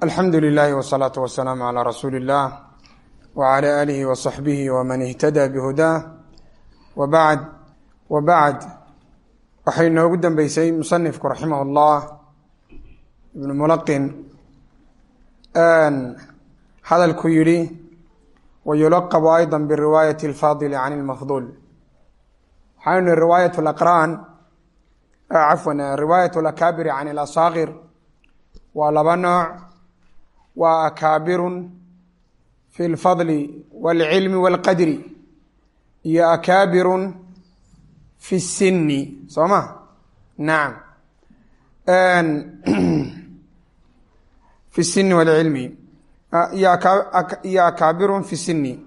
alxamdu lilahi wsalaatu wasalaamu calaa rasuuli illaah wacalaa aalihi wa saxbihi waman ihtadaa bihudaah wabacd wabacd waxay noogu dambeysay musanifku raximah llah ibnu mulaqin hadalku yihi wayulaqabu ayda biriwaayati alfaadili can lmafduul waxaanu nihi riwaayat laqraan cafwan riwaayat alakaabiri can alasaaqir waa laba nooc waa akaabirun fi lfadli walcilmi walqadri iyo akaabirun fi sinni soo ma? Nacam fi sinni walcilmi iyo akaabirun fi sinni.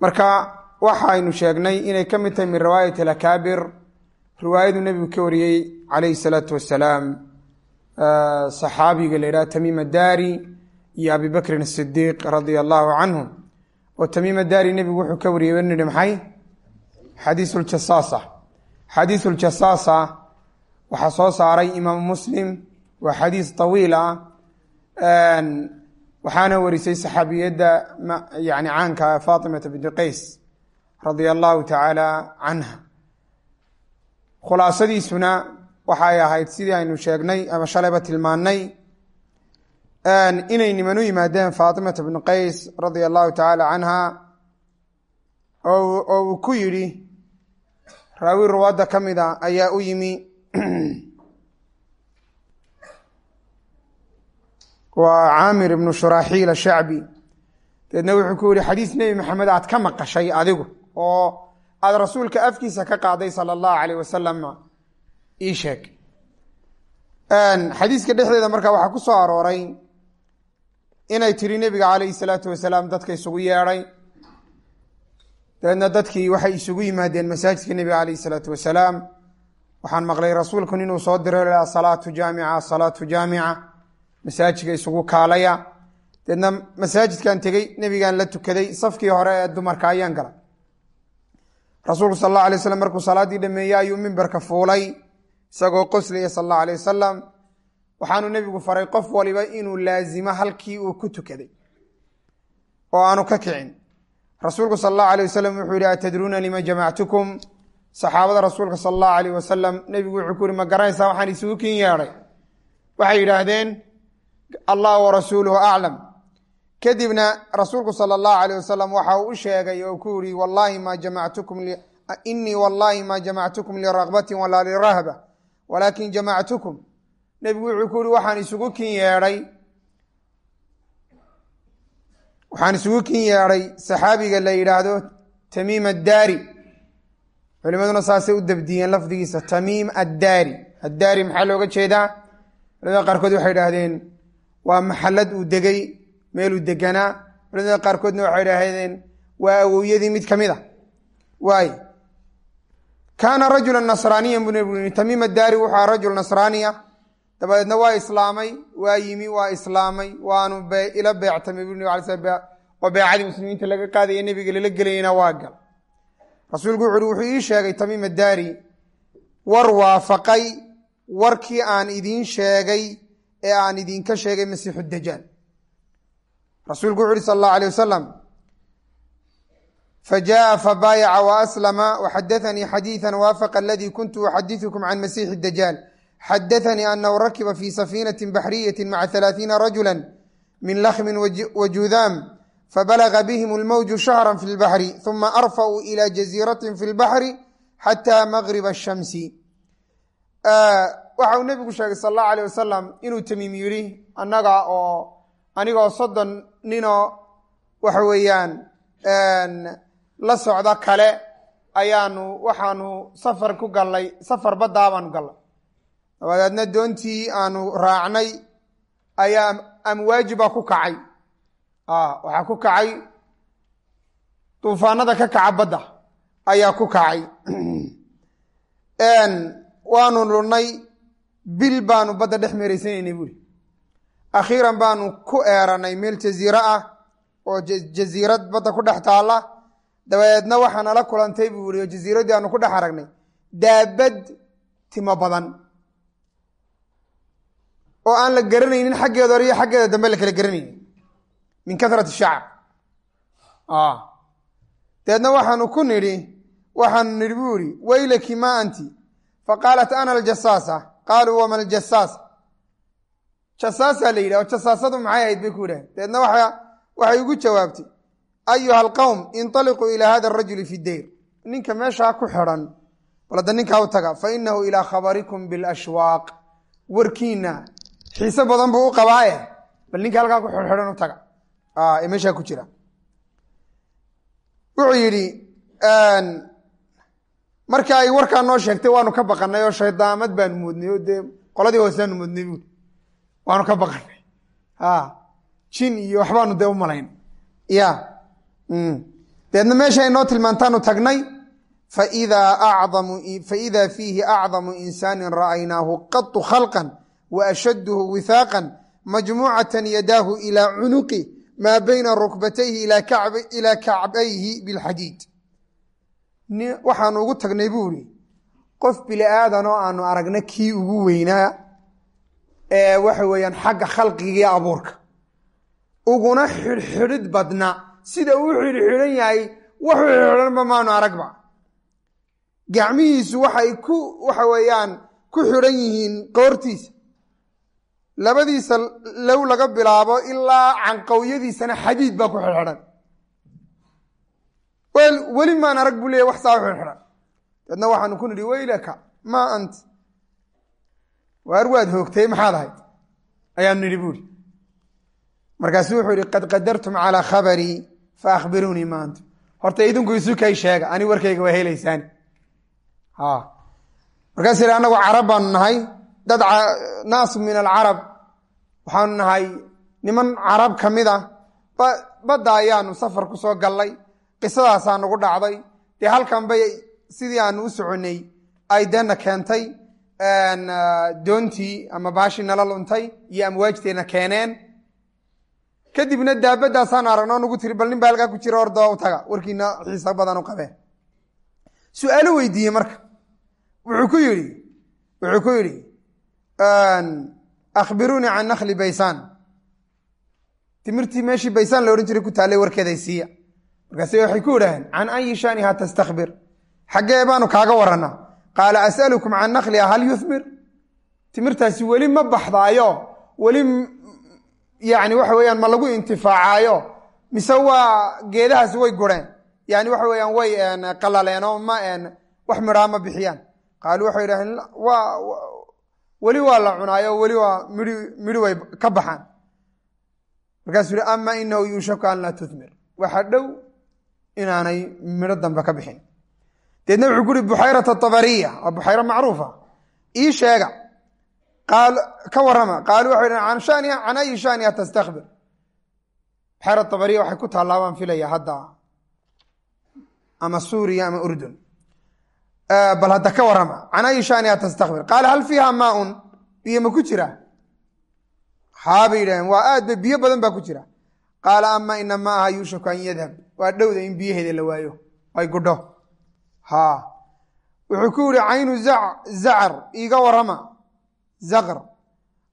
Marka waxaynu sheegnay inay ka mid tahay min riwaayat alakaabir riwaayadu nebigu ka wariyey calayhi salaatu wasalaam saxaabiga la yidhaha tamiim adaari iyo abi bakrin asidiiq radia allahu canhum oo tamiim addaari nebigu wuxuu ka wariyey nidhi maxay? Xadiisu ljasaasa xadiisu ljasaasa waxaa soo saaray imaamu muslim waa xadiis tawiil ah waxaana warisay saxaabiyadda yani caanka faatimata binti qays radia allahu tacaala canha khulaasadiisuna waxay ahayd sidii aynu sheegnay ama shalayba tilmaannay inay niman u yimaadeen faatimata bnu qays radia allahu tacaala canha oo uu ku yidhi raawi ruwaadda ka mida ayaa u yimi waa caamir ibnu shuraaxiil ashacbi deedna wuxuu ku yihi xadiis nebi maxamed aad ka maqashay adigu oo aada rasuulka afkiisa ka qaaday sala allahu alayh wasalam ii sheeg. Xadiiska dhexdeeda markaa waxaa ku soo arooray inay tiri nebiga calayhi salaatu wasalaam dadka isugu yeedhay. Dabeedna dadkii waxay isugu yimaadeen masaajidka nebiga calayhi salaatu wasalaam. Waxaan maqlay rasuulkun inuu soo diray asalaatu jaamica asalaatu jaamica. Masaajidka isugu kaalaya. Deedna masaajidkan tegey nebigaan la tukaday. Safkii hore ee dumarka ayaan galay. Rasuulku sal alla alay waslam markuu salaaddii dhameeyey ayuu mimbarka fuulay. Isagoo qoslaya sal allahu alay wasalam waxaanu nebigu faray qof waliba inuu laazimo halkii uu ku tukaday oo aanu ka kicin. Rasuulku sal allahu alay wasalam wuxuu yihi atadruuna lima jamactukum? Saxaabada rasuulka sal allahu alayh wasalam nebigu wuxuu ku yihi ma garanaysaa waxaan isugu kin yeedhay. Waxay yidhaahdeen allah warasuuluhu aclam. Kadibna rasuulku sala allahu alayh wasalam waxa uu u sheegay oo ku yihi wallahi ma jamactukum inii wallahi ma jamactukum liragbatin walaa lirahba walaakin jamactukum nebigu wuxuu ku yihi waxaan isugu kin yeedhay. Waxaan isugu kin yeedhay saxaabiga la yidhaahdo tamiim addaari. Culimaduna saasay u dabdiyeen lafdigiisa tamiim addaari. Addaari maxaa looga jeedaa? Culimada qaarkood waxay idhaahdeen waa maxalad uu degay meeluu deganaa. Culimada qaarkoodna waxay idhaahdeen waa awowyadii mid ka mid a waay. Kaana rajula nasraaniya buu nebigu yii tamiim addaari wuxuu rajul nasraaniya dabadeedna waa islaamay waa yimi waa islaamay waanu ila beectamay bu nab ala sl oo beecadii muslimiinta laga qaadaya nebiga lala gelayana waa gal rasuulku wuxu uhi wuxuu ii sheegay tamiim addaari war waafaqay warkii aan idiin sheegay ee aan idinka sheegay masiixu dajaal rasuulku wuxu uhi sal allahu alay wasalam fajaءa fabaayaca waaslama waxadaanii xadiiثa waafaqa aladii kuntu uxadiثukum can masiixi dajaal xadaanii anahu rakiba fi safiinati baxriyati maca ثalaaثiina rajula min lakhmin wajudaam fabalaga bihim اlmowju shahra fi اlbaxri ثuma arfa'uu ilى jaziirati fi اlbaxri xatى magrib الshamsi waxa uu nebigu sheegay sal allahu alيh wasalam inuu tamiim yidhi annaga oo anigoo soddon ninoo waxa weeyaan la socda kale ayaanu waxaanu safar ku gallay safar baddaa baanu gallay dabadeedna doontii aanu raacnay ayaa amwaaji baa ku kacay. Waxaa ku kacay duufaanada ka kaca badda ayaa ku kacay. Waanu lunnay bil baanu badda dhex meeraysanaynay buuri akhiiran baanu ku eeranay meel jaziiro ah oo jaziirad badda ku dhex taalla. Dabadeedna waxaa nala kulantay buu yihi oo jaziiraddii aanu ku dhex aragnay. Daabad timo badan oo aan la garanaynin xaggeeda hore iyo xaggeeda dambe la kala garanaynin min karati shacab. Deedna waxaanu ku nidhi waxaanu nidhi buu ihi waylaki ma anti? Faqaalat ana aljasaasa qaaluu wama aljasaas jasaasaa la yidhah jasaasadu maxay ahayd bay ku yidhahen deedna waxay ugu jawaabtay ayuha alqowm inطaliquu ilaa hada arajuli fi deyr ninka meeshaa ku xidhan bal hadda ninkaa u taga fainahu ilaa khabarikum bilashwaaq. Warkiina xiise badan buu u qabaaye bal ninka halkaa ku xidhan u taga. Ee meeshaa ku jira. Wuxuu yidhi marka ay warkaa noo sheegtay waanu ka baqanay oo shaydaamad baanu moodnay oo dee qoladii hooseaanu moodnay buui waanu ka baqanay jin iyo waxbaanu dee u malayn. Ya deedna meesha ay noo tilmaantaanu tagnay faida fiihi acdamu insaanin ra'aynaahu qatu khalqan wa ashadduhu wihaaqan majmuucatan yadaahu ilaa cunuqi maa bayna rukbatayhi ilaa kacbayhi bilxadiid. Waxaanu ugu tagnay buu ihi qof bili aadan oo aanu aragna kii ugu weynaa ee waxa weeyaan xagga khalqigii abuurka. Uguna xidhxidhid badna sida uu xidhxidhan yahay waxu xidhanba maanu aragba. Gacmihiisu waxay ku waxa weeyaan ku xidhan yihiin qoortiisa labadiisa low laga bilaabo ilaa canqawyadiisana xadiid baa ku xidhxidhan. Weli maan arag buu leeya wax saa u xidhxidhan. Deedna waxaanu ku nidhi weylaka maa ant? Waar waad hoogtay maxaad ahayd? Ayaanu nidhi buuri markaasu wuxuu yihi qad qadartum calaa khabarii fa akhbiruunii ma antum horta idinku isu kay sheega ani warkayga waa helaysaan markaas yidhi annagu carab baanu nahay dad naasu min alcarab waxaanu nahay niman carab ka mid a badda ayaanu safar ku soo gallay. Qisadaasaa nagu dhacday. Dee halkan bay sidii aanu u soconnay ay deena keentay. Doontii ama baashii nala luntay iyo amwaajteenna keeneen. Kadibna daabadaasaan aragno nagu tiri bal nin baa halkaa ku jira ordoo u taga. Warkiina xiisa badan u qabee su'aalo weydiiyey marka. Wuxuu ku yidhi wuxuu ku yidhi akhbiruunii can nakhli baysaan timirtii meeshii baysaan la odhan jiray ku taallay warkeeday siiya markaase waxay ku idhaaheen can ayi shaniha tastakbir xaggee baanu kaaga warannaa qaala as'alukum can nakhliha hal yuhmir timirtaasi weli ma baxdaayo weli yani waxa weeyaan ma lagu intifaacaayo mise waa geedahaasi way gureen yani waxa weeyaan way qalaleen oo ma wax midhaa ma bixiyaan qaaluu waxay idhaheen weli waa la cunaayo weli waa midhi midhi way ka baxaan. Markaasuu yihi ama inahu yuushaku an laa tuhmir waxa dhow inaanay midho dambe ka bixin. Deedna wuxuu ku uhi buxayrata tabariya waa buxayro macruufa. Ii sheega. Ka warama qaaluu waxay dhaheen an shaniha can ayi shaniha tastakbir. Buxayra tabariya waxay ku taallaa waan filaya hadda. Ama suuriya ama urdun bal hadda ka warama can ayi shaniha tastakbir? Qaala hal fiiha maaun? Biyo ma ku jira. Haabay yidhaheen waa aad ba biyo badan baa ku jira. Qaala ama ina maaha yuushaku an yadhab waa dhowda in biyaheeda la waayo ay gudho. Ha wuxuu ku yihi caynu zacar iiga warama zaqr.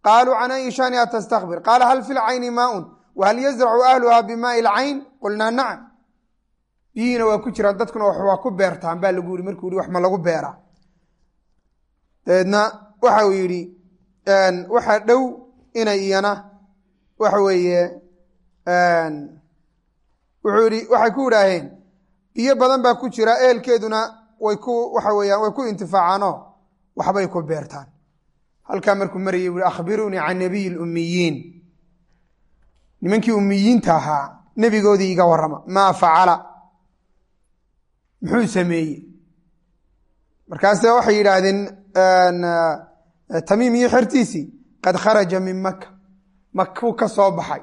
Qaaluu can ayi shaniha tastakbir? Qaala hal fi lcayni maaun? Wahal yazracu ahluha bimaai lcayn? Qulnaa nacam biyihiina waa ku jiraan dadkuna waa ku beertaan baa lagu yihi markuu yihi wax ma lagu beeraa. Dabeedna waxa uu yidhi waxaa dhow inay iyana. Waxa weeye wuxuu yihi waxay ku idhaaheen biyo badan baa ku jira ehelkeeduna way ku waxa weeyaan way ku intifaacaanoo waxbay ku beertaan. Halkaa markuu marayay wuhi akhbiruunii can nabiyi lummiyiin nimankii ummiyiinta ahaa nebigoodii iga warrama maa facala muxuu sameeyey? Markaase waxay yidhaahdeen tamiim iyo xertiisii qad kharaja min maka makuu ka soo baxay.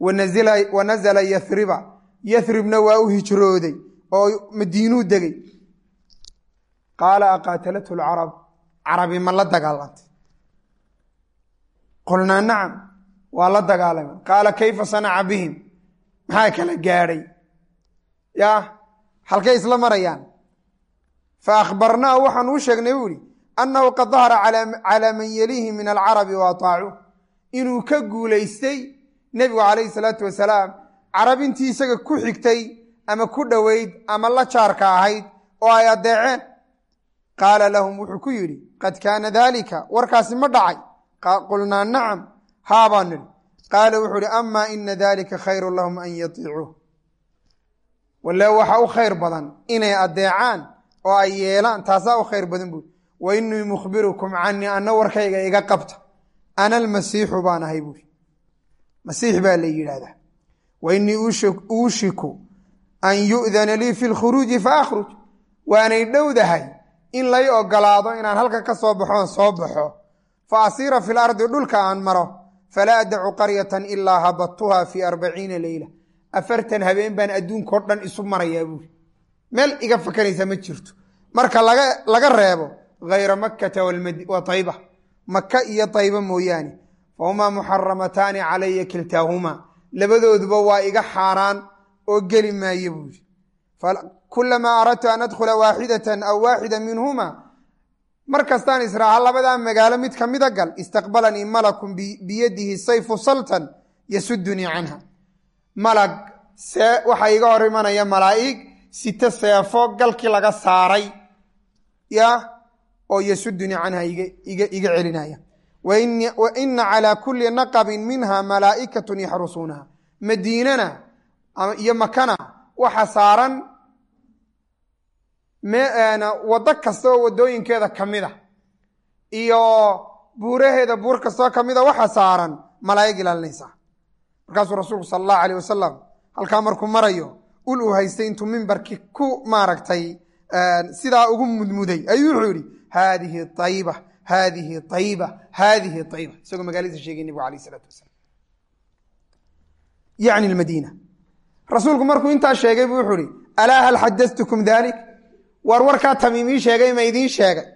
Wa nazala yathriba yathribna waa u hijrooday oo madiinuu degay. Qaala aqaatalathu lcarab. Carabi ma la dagaalantay qulnaa nacam waa la dagaalamay. Qaala kayfa sanaca bihim? Maxaa kala gaadhay? Ya halkay isla marayaan. Fa akhbarnaahu waxaan uu sheegnay buu ihi annahu qad dahara calaa man yaliihi min alcarabi wa ataacu inuu ka guulaystay nebigu calayhi salaatu wasalaam carab intii isaga ku xigtay ama ku dhoweyd ama la jaarka ahayd oo ay addeeceen. Qaala lahum wuxuu ku yidhi qad kaana daalika warkaasi ma dhacay. Qulnaa nacam haabaan nidhi. Qaala wuxuu ihi amaa ina dalika khayru lahum an yatiicuuh walle waxa u khayr badan inay addeecaan oo ay yeelaan taasaa u khayr badan buuri wa inii mukhbirukum canii anna warkayga iga qabta. Ana almasiixu baan ahay buuri masiix baa la yidhaahdaa. Wa inii uushiku an yu'dana lii fi lkhuruuji fa akhruj. Waanay dhowdahay in lay ogolaado inaan halkan ka soo baxoon soo baxo. Fa asiira fi lardi dhulka aan maro. Falaa adacu qaryatan ilaa habadtuha fii arbaciina leyla afartan habeen baan adduunkao dhan isu marayaa buuri meel iga fakanaysa ma jirto. Marka laga reebo hayra makkata wa tayba. Maka iyo tayba mooyaane. Fahumaa muxaramataani calaya kiltaahumaa. Labadooduba waa iga xaaraan oo geli maaye buuri kulamaa aradtu an adkhula waaxidatan aw waaxida minhuma mar kastaan israaha labadaa magaalo mid kamida gal istaqbalanii malakun biyadihi sayfu saltan yasudunii canha malag waxaa iga hor imanaya malaa'ig sito seefo galkii laga saaray ya oo yasudunii canha iga celinaya. Wa ina calaa kuli naqabin minha malaa'ikatun yaxrusuunaha. Madiinana iyo makana waxa saaran waddo kasta oo waddooyinkeeda ka mid a iyo buuraheeda buur kastoo ka mida waxa saaran malaa'ig ilaalinaysaa markaasuu rasuulku sala allahu alayh wasalam halkaa markuu marayo ul uu haystay intuu mimbarkii ku maaragtay sidaa ugu mudmuday. Ayuu wuxuu yihi haadihi ayba haadihi ayba haadihi ayba isagoo magaaladiisa sheegay nebigu alayh isalaatu wasalaam. Yacni madiina rasuulku markuu intaa sheegay buu wuxuu ihi alaa hal xadatukum dalik war warkaa tamiimii sheegay ma idiin sheegay.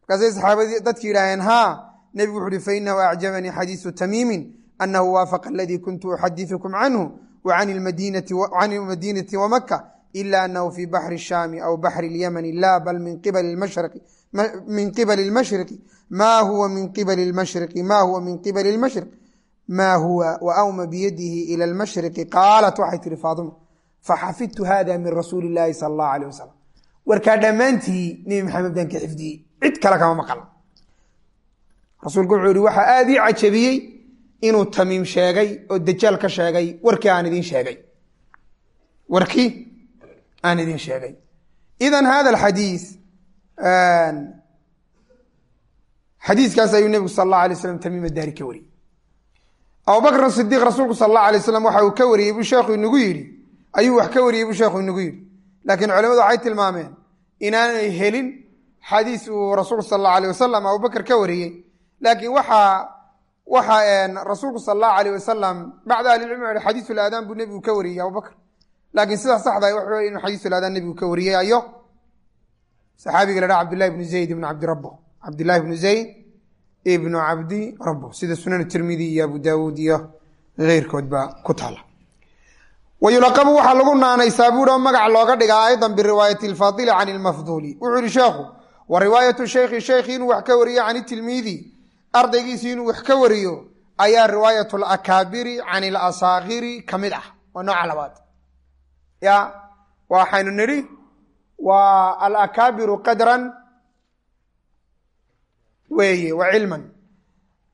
Markaasay saxaabadii dadki yidhaaheen haa. Nebigu wuxu uhi fainahu acjabanii xadiisu tamiimin anahu waafaqa aladii kuntu uxadiثukum canhu wa can lmadinati wamaka ila anahu fi baxri الshaami aw baxri اlyamani la bal min qibali اlmashriqi ma huwa min qibali اlmashriqi ma huwa min qibali اlmashriq ma huwa waawma biyadihi ila اlmashriqi qaalat waxay tihi faaduma faxafidtu hada min rasuuli اllahi sala اllahu alيh wasalam warkaa dhammaantii nebi maxamed baan ka xifdiyey cid kale kama maqal rasuulku wuxuu yihi waxaa aada ii cajabiyey inuu tamiim sheegay oo dajaal ka sheegay warkii aan idin sheegay. Warkii aan idin sheegay. Idan hada alxadiis xadiiskaas ayuu nebigu sal allahu alay slam tamiim daari ka wariyey. Abubakr sidiiq rasuulku sal allahu alay slam waxa uu ka wariyey buu sheekhu inagu yidhi. Ayuu wax ka wariyey buu sheekhu inagu yidhi. Laakiin culimadu waxay tilmaameen inaanay helin xadiis uu rasuulku sal allahu alay wasalam abubakr ka wariyey. Laakiin waxaa waxa rasuulku sal allahu alayh wasalam bacda ahlicilmi a xadiisu laadaan buu nebigu ka wariyey abubakr laakiin sidaa saxda waxa wey inuu xadiisu laadaan nebigu ka wariyey ayo? Saxaabiga la dhaha cabdillahi ibnu zayd ibnu cabdi rabo cabdillahi ibnu zayd ibnu cabdi rabo sida sunan tirmidi iyo abu daawuud iyo keyrkood baa ku taala wayulaqabu waxaa lagu naanaysaa buuhi oo magac looga dhigaa aydan biriwaayati alfaadili can ilmafduuli. Wuxuu yihi sheekhu wa riwaayatu sheykhi sheykhi inuu wax ka wariyo can itilmiidi ardaygiisi inuu wax ka wariyo ayaa riwaayat alakaabiri can ilasaakiri ka mid ah waa nooca labaad. Ya waxaynu nidhi waa alakaabiru qadran weeye wa cilman.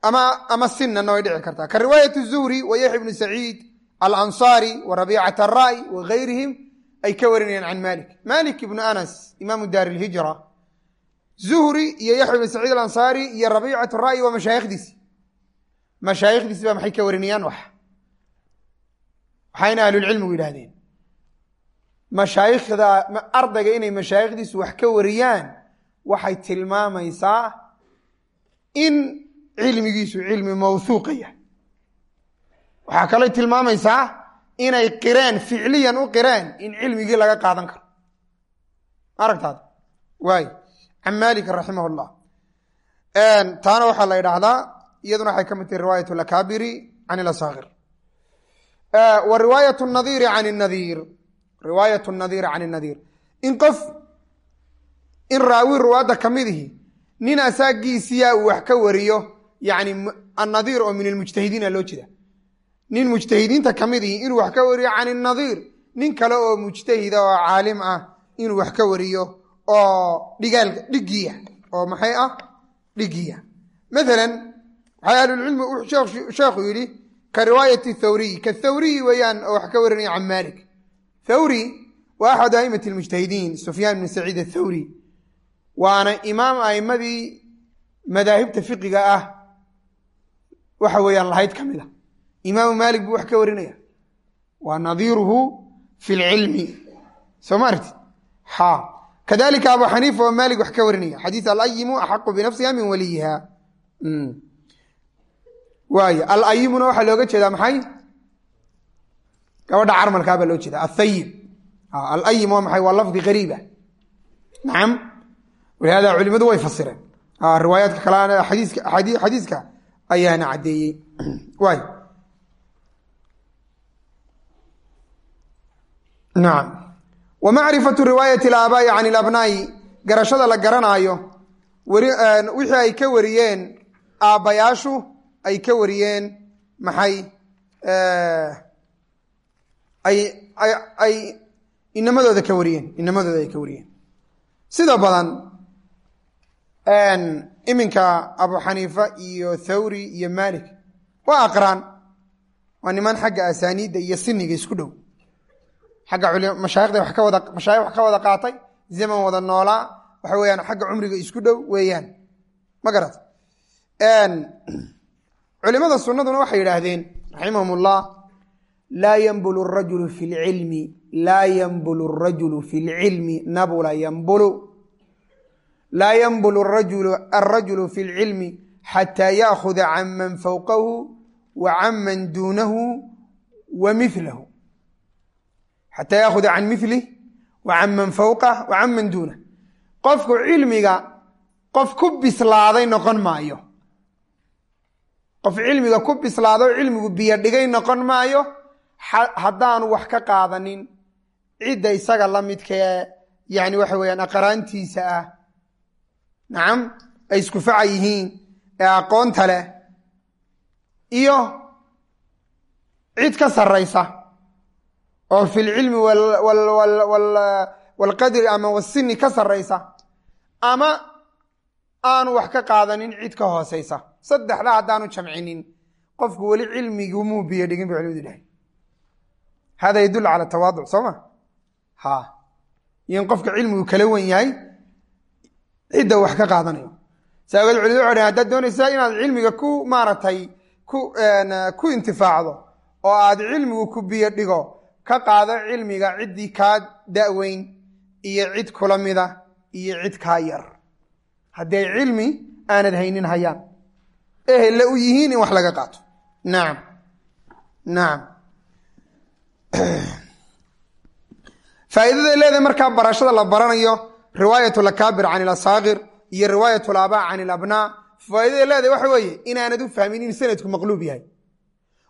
Ama ama sinanna way dhici kartaa. Ka riwaayat zuhri wa yaxya bnu saciid alansaari wa rabiicat aray wa gayrihim ay ka warinayaan can malik malik ibnu anas imaamu daar ilhijra zuhri iyo yaxya ibn saciid alansaari iyo rabiicat ra'yi waa mashaayikhdiisi mashaayikhdiisi baa maxay ka warinayaan wax? Waxayna ahlulcilmigu yidhahdeen mashaayikhda ardayga inay mashaayikhdiisu wax ka wariyaan waxay tilmaamaysaa in cilmigiisu cilmi mawhuuqa yahay. Waxaa kaloo tilmaamaysaa inay qireen ficliyan u qireen in cilmigii laga qaadan karo. Aragtaada waay can malik raximah llah taana waxaa la yidhaahdaa iyaduna waxay ka mid tahay riwaayat alakaabiri can ilasaakir wa riwaayat nadiiri can nadiir riwaayat nadiiri can nadiir in qof in raawi ruwaadda ka mid ihi nin asaagiisiya uu wax ka wariyo yani annadiir oo min almujtahidiina loo jeeda nin mujtahidiinta ka mid ihi inuu wax ka wariyo can inadiir nin kale oo mujtahida oo caalim ah inuu wax ka wariyo oo dhigaal dhigiya oo maxay ah? Dhigiya. Maalan waxay ahlulcilmi sheekhu yidhi ka riwaayati thawriy ka thawriyi weeyaan oo wax ka warinaya can malik thawri waa axadu aimati lmujtahidiin sufyaan bn saciid athawri waana imaam aimadii madaahibta fiqiga ah. Waxa weeyaan lahayd ka mid a imaamu maalik buu wax ka warinaya. Waa nadiiruhu fi lcilmi soo ma aragtid? Ha kadalika abu xaniifa oo maalik wax ka warinaya. Xadiis alayimu axaqu binafsiha min waliyiha. Waay alayimuna waxaa looga jeedaa maxay? Gabadha carmalkaa baa loo jeeda athayib alayim waa maxay? Waa lafdi gariiba. Nacam walihada culimadu way fasireen. Riwaayaadka kale xadiiska ayaana caddeeyey. Waay nacam wa macrifatu riwaayati alaabaa'i can ilabnaa'i garashada la garanaayo wixii ay ka wariyeen aabbayaashu ay ka wariyeen maxay ay inamadooda ka wariyeen inamadooda ay ka wariyeen. Sida badan iminka abu xaniifa iyo thawri iyo malik waa aqraan waa niman xagga asaaniidda iyo siniga isku dhow xagga mashaayikhda wax ka wada mashaayikh wax ka wada qaatay zaman wada noolaa waxa weeyaan xagga cumriga isku dhow weeyaan. Ma garat culimada sunnaduna waxay yidhaahdeen raximahum ullah laa yanbulu rajulu fi lcilmi laa yanbulu rajulu fi lcilmi nabula yanbulu. Laa yanbulu arajulu fi lcilmi xataa yaakuda can man fowqahu wa can man duunahu wa milahu xataa yaakuda can milih wa can man fowqah wa can man duunah qofku cilmiga qof ku bislaaday noqon maayo. Qof cilmiga ku bislaado cilmigu biyo dhigay noqon maayo haddaanu wax ka qaadanin cidda isaga la midkae yani waxa weyaan aqraantiisa ah nacam ay isku faca yihiin ee aqoonta leh iyo cid ka saraysa oo fi lcilmi walqadri ama wasini ka saraysa ama aanu wax ka qaadanin cid ka hooseysa saddexda haddaanu jamcinin qofku weli cilmigumuu biyo dhigin ba culimadu dhahay. Hada yadul cala tawaaduc soo ma? Ha. In qofka cilmigu kala wen yahay cidda wax ka qaadanayo. Saa awgeed culimadu waxay dhahen haddaad doonaysaa inaad cilmiga ku maaragtay ku ku intifaacdo oo aad cilmigu ku biyo dhigo ka qaado cilmiga ciddii kaa da'weyn iyo cid kula mida iyo cid kaa yar. Hadday cilmi aanad haynin hayaan. Ehelle u yihiin in wax laga qaato. Nacam nacam faa'iidaday leedahay markaa barashada la baranayo riwaayat lakaabir can ilasaakir iyo riwaayat laabaa can ilabnaa faa'idaday leedahay waxa weeye inaanad u fahmin in sanadku maqluub yahay.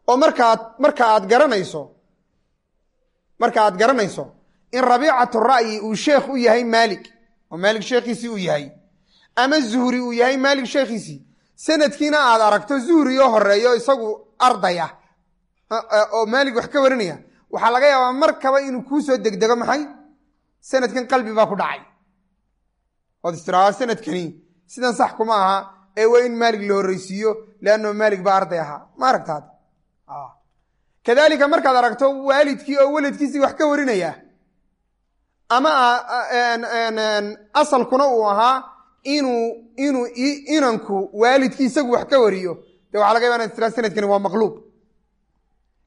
Oo markaad marka aad garanayso marka aad garanayso in rabiicatu ra'yi uu sheekh u yahay maalik oo maalik sheekhiisii uu yahay ama zuhri uu yahay maalik sheekhiisii sanadkiina aad aragto zuhri oo horeeyo isagu arday oo maalik wax ka warinaya waxaa laga yaabaa markaba inuu kuu soo degdego maxay? Sanadkan qalbi baa ku dhacay. Ood istiraaa sanadkani sidan sax kuma aha ee waa in maalik la horreysiiyo leanno maalik baa arday ahaa. Ma aragtaad kadalika markaad aragto waalidkii oo weladkiisii wax ka warinaya ama asalkuna uu ahaa inuu inuu inanku waalidkii isagu wax ka wariyo. De waxa laga yaba sanadkani waa maqluub.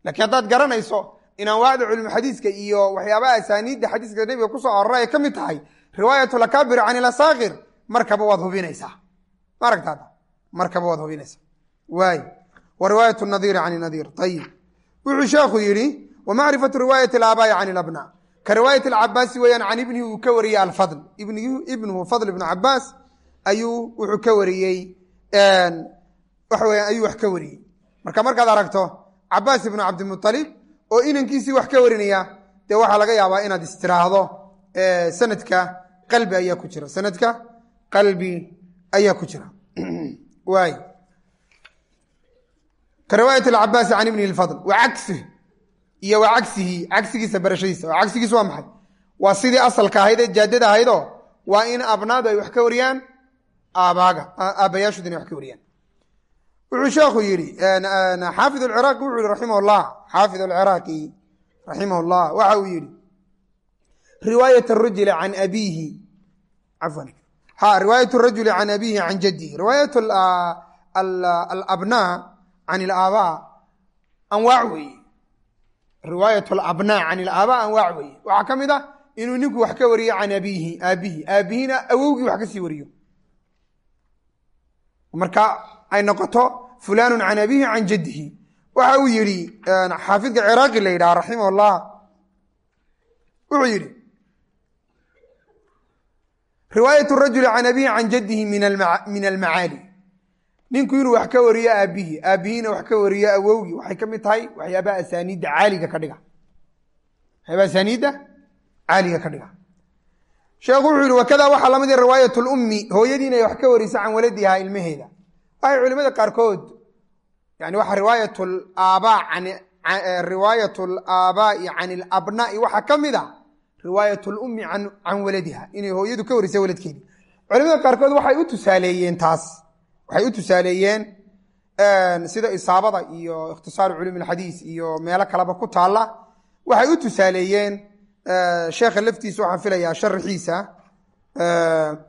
Laakiin haddaad garanayso in anwaacda culumuxadiiska iyo waxyaabaha asaaniidda xadiiska nebiga ku soo arora ay ka mid tahay riwaayatu lakaabir can ilasaakir markaba waad hubinaysaa. Ma aragtaad markaba waad hubinaysaa. Waay. Wa riwaayat nadiiri can nadiir. Ayib wuxuu sheekhu yidhi wa macrifatu riwaayati alaabaai can ilabnaa ka riwaayat alcabaasi weeyaan can ibnihi uu ka wariyey alfadl. Ibnuhu fadl ibnu cabaas ayuu wuxuu ka wariyey ayuu wax ka wariyey. Marka markaad aragto cabaas ibnu cabdimualib oo inankiisii wax ka warinaya dee waxaa laga yaabaa inaad istiraahdo sanadka qalbi ayaa ku jira. Sanadka qalbi ayaa ku jira. Waay ka riwaayat alcabaasi can ibnihi lfadl wa cagsih iyo wa cagsihi cagsigiisa barashadiisa oo cagsigiisa waa maxay waa sidii asalka ahayd ee jaadada ahaydoo waa in abnaadu ay wax ka wariyaan aabaaga aabbayaashood inay wax ka wariyaan wuxuu sheekhu yidhi xaafid alciraaqi wuxuu yihi raximah llah xaafid alciraaqi raximah llah waxa uu yidhi riwaayat can ilaabaa anwaac weeye riwaayat alabnaa can ilaabaa anwaac weeye waxaa ka mid ah inuu ninku wax ka wariyo can abiihi aabihi aabihina awowgii wax ka sii wariyo marka ay noqoto fulanu can abiihi can jaddihi waxa uu yidhi xaafidka ciraaqi la yidhaha raximah wuxuu yidhi riwaayat rajuli can abihi can jaddihi min almacaali ninku inuu wax ka wariyo aabihi aabihiina wax ka wariyo awowgii. Waxay ka mid tahay waxyaabaha asaaniidda caaliga ka dhiga. Waxyaabaha asaaniidda caaliga ka dhiga. Sheekhu wuxuu yihi wakada waxaa la mid a riwaayat lummi hooyadii inay wax ka wariso can waladihaa ilmaheeda. Waxay culimada qaarkood yani waxa riwaayat aabaa can riwaayat alaabaa'i can ilabnaa'i waxaa ka mid a riwaayat lummi can waladiha inay hooyadu ka warisa waladkeedii. Culimada qaarkood waxay u tusaaleeyeen taas waxay u tusaaleeyeen sida isaabada iyo ikhtisaaru culuum alxadiis iyo meelo kaleba ku taalla. Waxay u tusaaleeyeen sheekha laftiisa waxaan filayaa sharaxiisa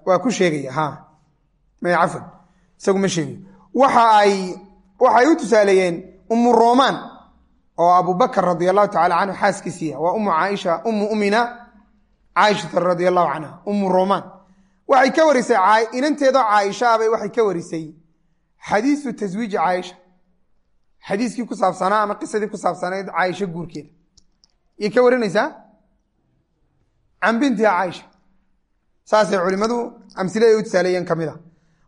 waa ku sheegaya ha may cafan isagu ma sheegayo waxa ay waxay u tusaaleeyeen umu roman oo abubakr radi allahu tacala canhu xaaskiisiiya waa umu caaisha umu umina caaishata radi allahu canha umu roman waxay ka warisay inanteedoo caaishaabay waxay ka warisay. Xadiisu taswiiji caaisha. Xadiiskii ku saabsanaa ama qisadii ku saabsanayd caaisha guurkeeda. Yay ka warinaysaa can caaisha. Saasay culimmadu amsile ay u tusaaleeyeen ka mid a.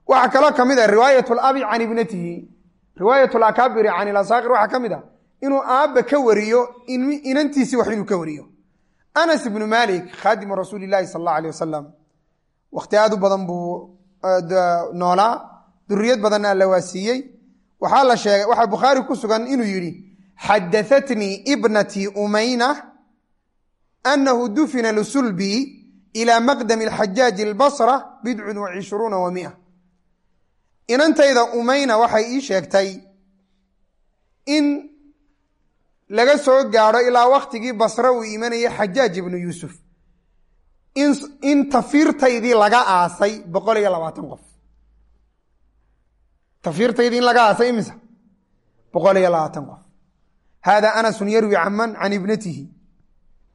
Waxaa kaloo ka mid a riwaayat labi can ibnatihi. Riwaayat lakaabiri can ilasaakir waxaa ka mid a. Inuu aabba ka wariyo inantiisii wax inuu ka wariyo. Anas ibnu malik khaadimu rasuuli llahi sal allahu aleh wasalam wakhti aad u badan buu noolaa duriyad badanna alla waa siiyey waxaa la sheegay waxaa bukhaari ku sugan inuu yidhi xadaatnii ibnatii umayna annahu dufina lsulbi ilaa maqdami alxajaaji albasra bidcun wa cishruuna wa mia. Inantayda umayna waxay ii sheegtay in laga soo gaadho ilaa wakhtigii basra uu imanayay xajaaj ibnu yuusuf in tafiirtaydii laga aasay boqol iyo labaatan qof. Tafiirtaydii in laga aasay imisa? Boqol iyo labaatan qof. Hada anasun yarwi caman can ibnatihi.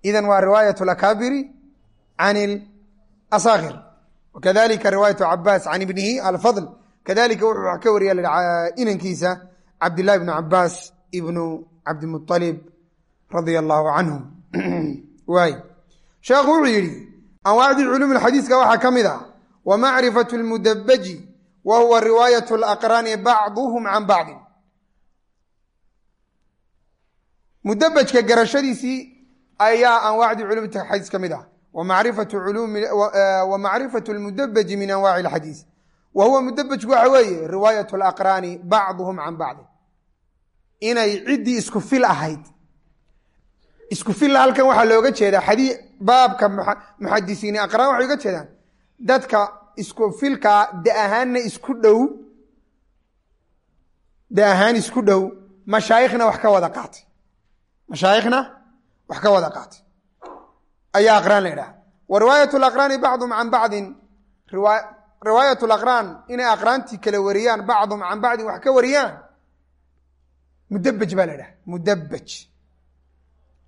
Idan waa riwaayat lakaabiri can asaakir wakadalika riwaayatu cabaas can ibnihi alfadl. Kadalika wuxuu ka wariya inankiisa cabdillahi bnu cabaas ibnu cabdimualib radia allahu canhum waay. Sheekhu wuxuu yidhi anwaacdii culuum xadiiska waxaa ka mid ah wa macrifatu lmudabaji wa huwa riwaayat laqraani bacduhum can bacdin mudabajka garashadiisii ayaa anwaacdii culumta xadiis ka mid ah wa macrifatu lmudabaji min anwaaci alxadiis wa huwa mudabajku waxa weeye riwaayat laqraani bacduhum can bacdin inay ciddii isku fil ahayd isku filla halkan waxaa looga jeedaa. Xadii baabka muxadisiini aqraan waxay uga jeedaan. Dadka isku filkaa da ahaanna isku dhow da ahaan isku dhow mashaayikhna wax ka wada qaatay. Mashaayikhna wax ka wada qaatay. Ayaa aqraan la yidhaha. Wa riwaayat laqraani bacdum can bacdin riwaayat laqraan inay aqraantii kala wariyaan bacdum can bacdin wax ka wariyaan. Mudabaj baa la idhaha mudabaj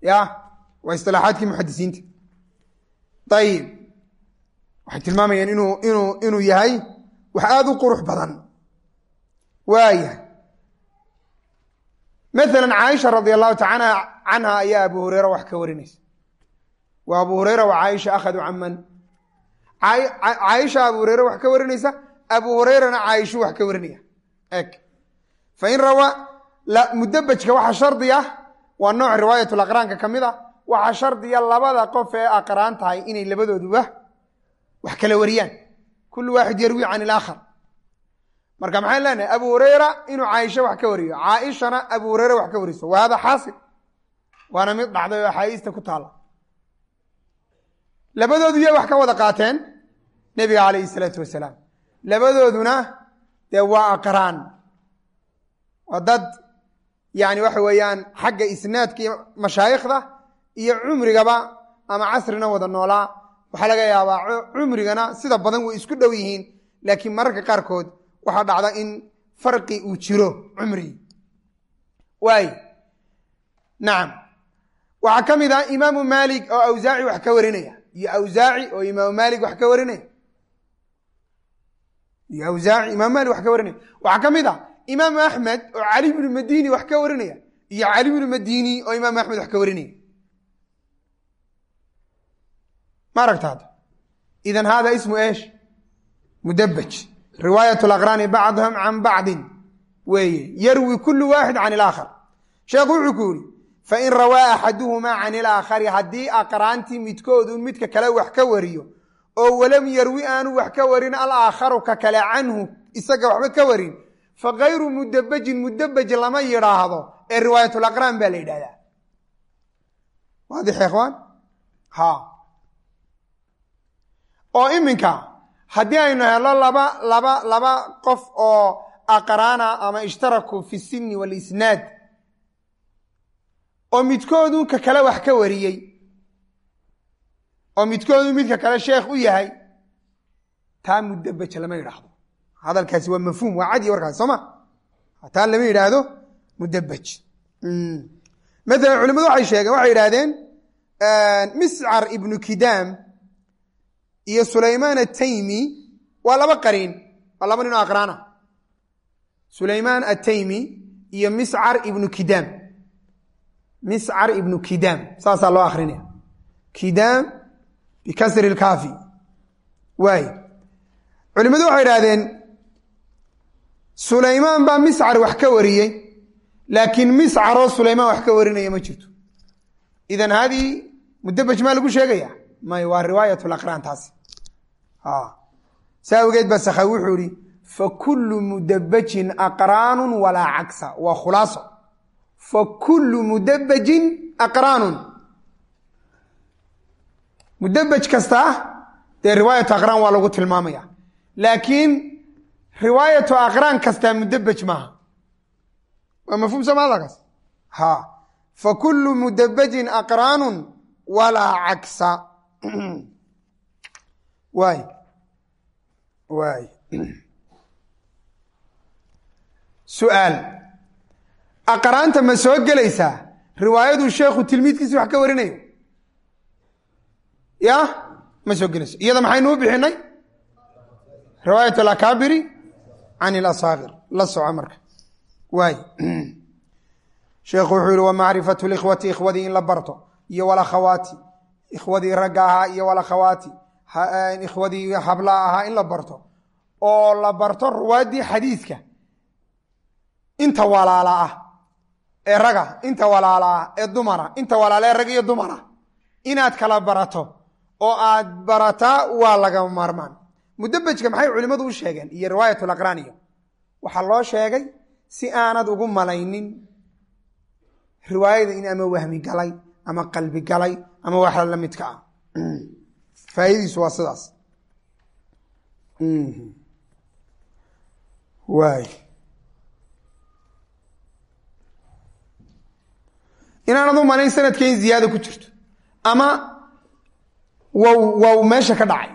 ya waa isilaaxaadkii muxadisiinta. Ayib waxay tilmaamayeen inuu inuu inuu yahay wax aada u qurux badan. Waayahay. Maala caaisha radi allahu taala canha abu hureyra wax ka warinaysa. Wa abu hureyra wa caaisha akhaduu can man caaisha abu hureyre wax ka warinaysa abu hureyrana caaishu wax ka warinaya eg fain rawa mudabajka waxaa shardi ah waa nooc riwaayat aqraanka ka mid a waxaa shardiya labada qof ee aqraan tahay inay labadooduba wax kala wariyaan. Kulu waaxid yarwi can ilaakhar marka maxaan leenahay abu hureyra inuu caaisha wax ka wariyo. Caaishana abu hureyra wax ka wariso wa hada xaasil waana mid dhacday oo axaadiista ku taalla labadoodu yay wax ka wada qaateen nebiga calayhi salaatu wasalaam. Labadooduna dee waa aqraan. Waa dad yani waxa weeyaan xagga isnaadka mashaayikhda iyo cumrigaba ama casrina wada noolaa. Waxaa laga yaabaa cumrigana sida badan way isku dhow yihiin laakiin mararka qaarkood waxaa dhacda in farqi uu jiro cumrigi waay nacam waxaa ka mid ah imaamu maalik oo awsaaci wax ka warinaya. Iyo awsaaci oo imaamu maalik wax ka warinaya. Iyo awsaaci imaamu maalik wax ka warinaya. Waxaa ka mid ah imaamu axmed oo cali bnu madini wax ka warinaya iyo cali bnu madini oo imaamu axmed wax ka warinaya. Ma aragta idan hada ismu eesh? Mudabaj riwaayat alaqraani bacduhum can bacdin. Weeye yarwi kulu waaxid can ilaakhar sheekhu wuxuu ku yidhi fain rawaa axaduhumaa can ilaakhari haddii aqraantii midkoodu midka kale wax ka wariyo oo walam yarwi aanu wax ka warin alaakharu ka kale canhu isaga waxba ka warin fakayru mudabajin mudabaj lama yidhaahdo ee riwaayatulaqraan baa la yidhahdaa waadix ikhwaan ha. Oo iminka haddii aynu helo laba laba laba qof oo aqraana ama ishtarakuu fi sinni walisnaad oo midkoodu ka kale wax ka wariyey oo midkoodu midka kale sheekh u yahay taa mudabaj lama yidhaahdo hadalkaasi waa mafhuum waa cadi warkaasi soo ma? Taa lama yidhaahdo mudabaj maalan culimadu waxay sheegeen waxay yidhahdeen miscar ibnu kidaam iyo sulaymaan ataymi waa laba qariin waa laba ninoo aqraana sulaymaan ataymi iyo miscar ibnu kidaam miscar ibnu kidaam saasaa loo akrinaya kidaam bikasri lkaafi waay culimadu waxay idhahdeen sulaymaan baa miscar wax ka wariyey laakiin miscaroo sulaymaan wax ka warinaya ma jirto. Idan haadii mudabaj maa lagu sheegaya? May waa riwaayat laqraan taasi. Saa awgeed baa sakhawi wuxuu ihi fakulu mudabajin aqraanu walaa cagsa. Waa khulaaso. Fakulu mudabajin aqraanun. Mudabaj kasta dee riwaayatu aqraan waa lagu tilmaamaya. Laakiin riwaayatu aqraan kastaa mudabaj maaha. Waa mafhum soomaalakaas ha. Fakulu mudabajin aqraanu walaa cagsa waay. Waay. Su'aal. Aqraanta ma soo gelaysaa? Riwaayaduu sheekhu tilmiidkiisi wax ka warinayo. Ya? Ma soo gelayso. Iyada maxaynuu bixinay? Riwaayat alakaabiri can ilasaakir la soco marka. Waay. Sheekhu wuxuu yihi wamacrifatu likhwati ikhwadii in la barto iyo walakhawaati ikhwadii ragga ahaa iyo walakhawaati ikhwadii habla ahaa in la barto. Oo la barto ruwaaddii xadiidka inta walaala ah ee raga inta walaala ah ee dumara inta walaala ee rag iyo dumara. Inaad kala barato oo aad barataa waa laga maarmaan mudabajka maxay culimmadu u sheegeen? Iyo riwaayat laqraaniyo waxaa loo sheegay si aanad ugu malaynin riwaayada in ama wahmi galay ama qalbi galay ama wax la midka ah. Faa'idiisu waa sidaas. Waay. Inaanad u malayn sanadka in ziyaada ku jirto. Ama wow wow meesha ka dhacay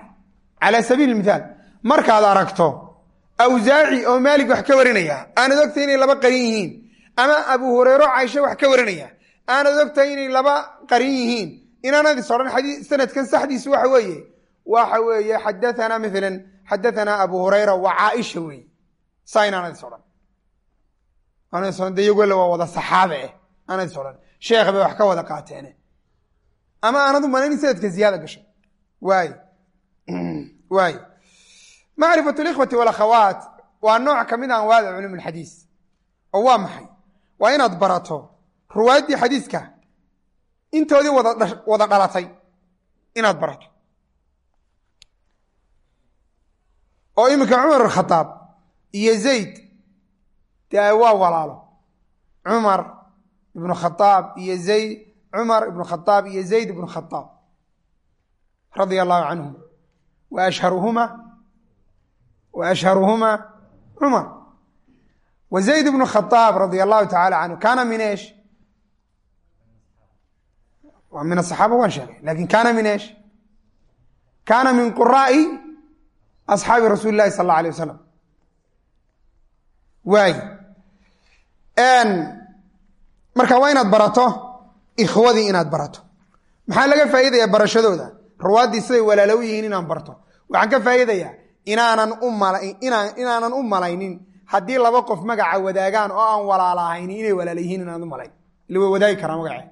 calaa sabiili mithaal markaad aragto awsaaci oo maalig wax ka warinaya aanad ogtahay inay laba qarin yihiin ama abu hureyro caisho wax ka warinaya aanad ogtahay inay laba qarin yihiin inaanad is odhan sanadkan saxdiisu waxa weeye waxa weeye xadaanaa maalan xadaanaa abu hureyra wa caaisha weeye. Saa inaanad is odhan de iyagoole waa wada saxaabe eh aanad is odhan. Sheekh bay wax ka wada qaateene ama aanad sanadka ziyaada waay waay macrifat likhwati walakhawaat waa nooc ka mid a anwaada culum alxadiis oo waa maxay? Waa inaad barato ruwaaddii xadiiska intoodii wada dhalatay inaad barato. Oo iminka cumar khadaab iyo zayd. Dee waa walaalo. Cumar ibnu khaaab iyo zayd cumar ibnu khaaab iyo zayd ibnu khaaab radia allahu canhum wa ashharuhuma cumar wa zayd ibnu khaaab radia allahu tacala canhu kaana min waa min asaxaaba waan sheegay laakiin kaana min eesh kaana min quraa'i asxaabi rasuuli lahi sal alla alay wasalam waay marka waa inaad barato ikhwadii inaad barato maxaa laga faa'iidaya barashadooda ruwaaddii siday walaalo u yihiin inaan barto. Waxaan ka faa'iidayaa inaanan u malaynin. Haddii laba qof magaca wadaagaan oo aan walaala ahayni inay walaala yihiin inaan u malayn. Ila way wadaagi karaa magacee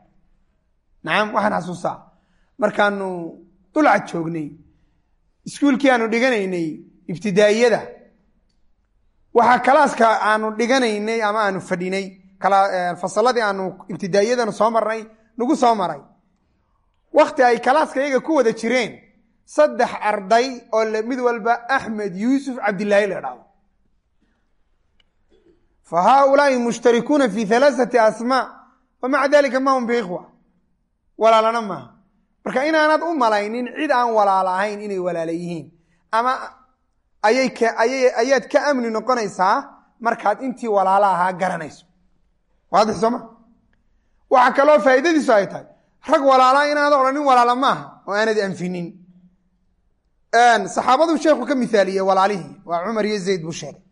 nacam waxaan xasuustaa markaanu dulcad joognay. Iskuulkii aanu dhiganaynay ibtidaa'iyada waxaa kalaaska aanu dhiganaynay ama aanu fadhinay. Fasaladii aanu ibtidaa'iyadanu soo marnay nagu soo maray wakti ay kalaaska iyaga ku wada jireen saddex arday oo mid walba axmed yuusuf cabdilaahi la dhahdo fa haaulaai mushtarikuuna fi halaaثati asmaa wa maca dalika ma hum biikhwa walaalana maaha. Marka inaanad u malaynin cid aan walaala ahayn inay walaala yihiin. Ama ayaad ka amni noqonaysaa markaad intii walaalo ahaa garanayso. Waadix sooma waxaa kaloo faa'iidadiisu ay tahay rag walaalaa inaad odhanin walaala maaha oo aanad anfinin. Saxaabaduu sheekhu ka mithaaliyey walaalihii waa cumar iyo zayd buu sheegay.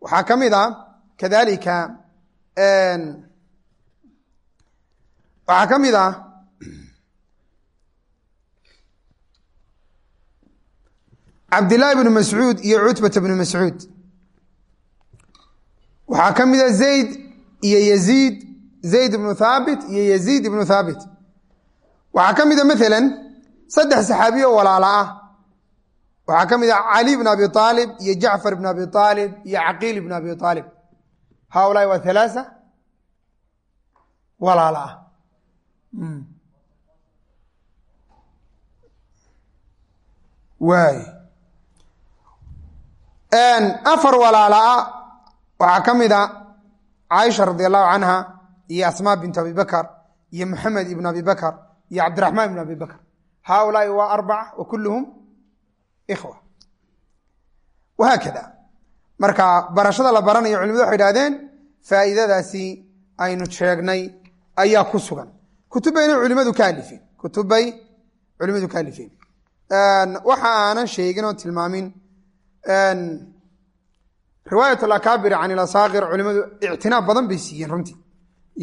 Waxaa ka mid a kadalika waxaa ka mid ah cabdillaahi bnu mascuud iyo cutbata bnu mascuud. Waxaa ka mida zayd iyo yaziid zayd ibnu thaabit iyo yaziid ibnu thaabit waxaa ka mida maalan saddex saxaabiyo walaala ah. Waxaa ka mid a cali bn abi aalib iyo jacfar bn abi aalib iyo caqiil bn abi aalib haaulaai waa halaasa walaala ah. Waay. Afar walaala ah waxaa ka mid a caaisha radi allahu canha iyo asmaa bint abi iyo maxamed ibn abi iyo cabdiraxmaan ibn abi bakr. Haaulaai waa arbaca wa kulluhum ikhwa. Wahaakada. Marka barashada la baranayo culimadu waxay idhahdeen faa'iidadaasi aynu sheegnay ayaa ku sugan. Kutubbayna culimadu ka alifeen kutubbay culimadu ka alifeen waxa aanan sheegin oo tilmaamin riwaayat alakaabir can ilasaakir culimadu ictinaab badan bay siiyeen runtii.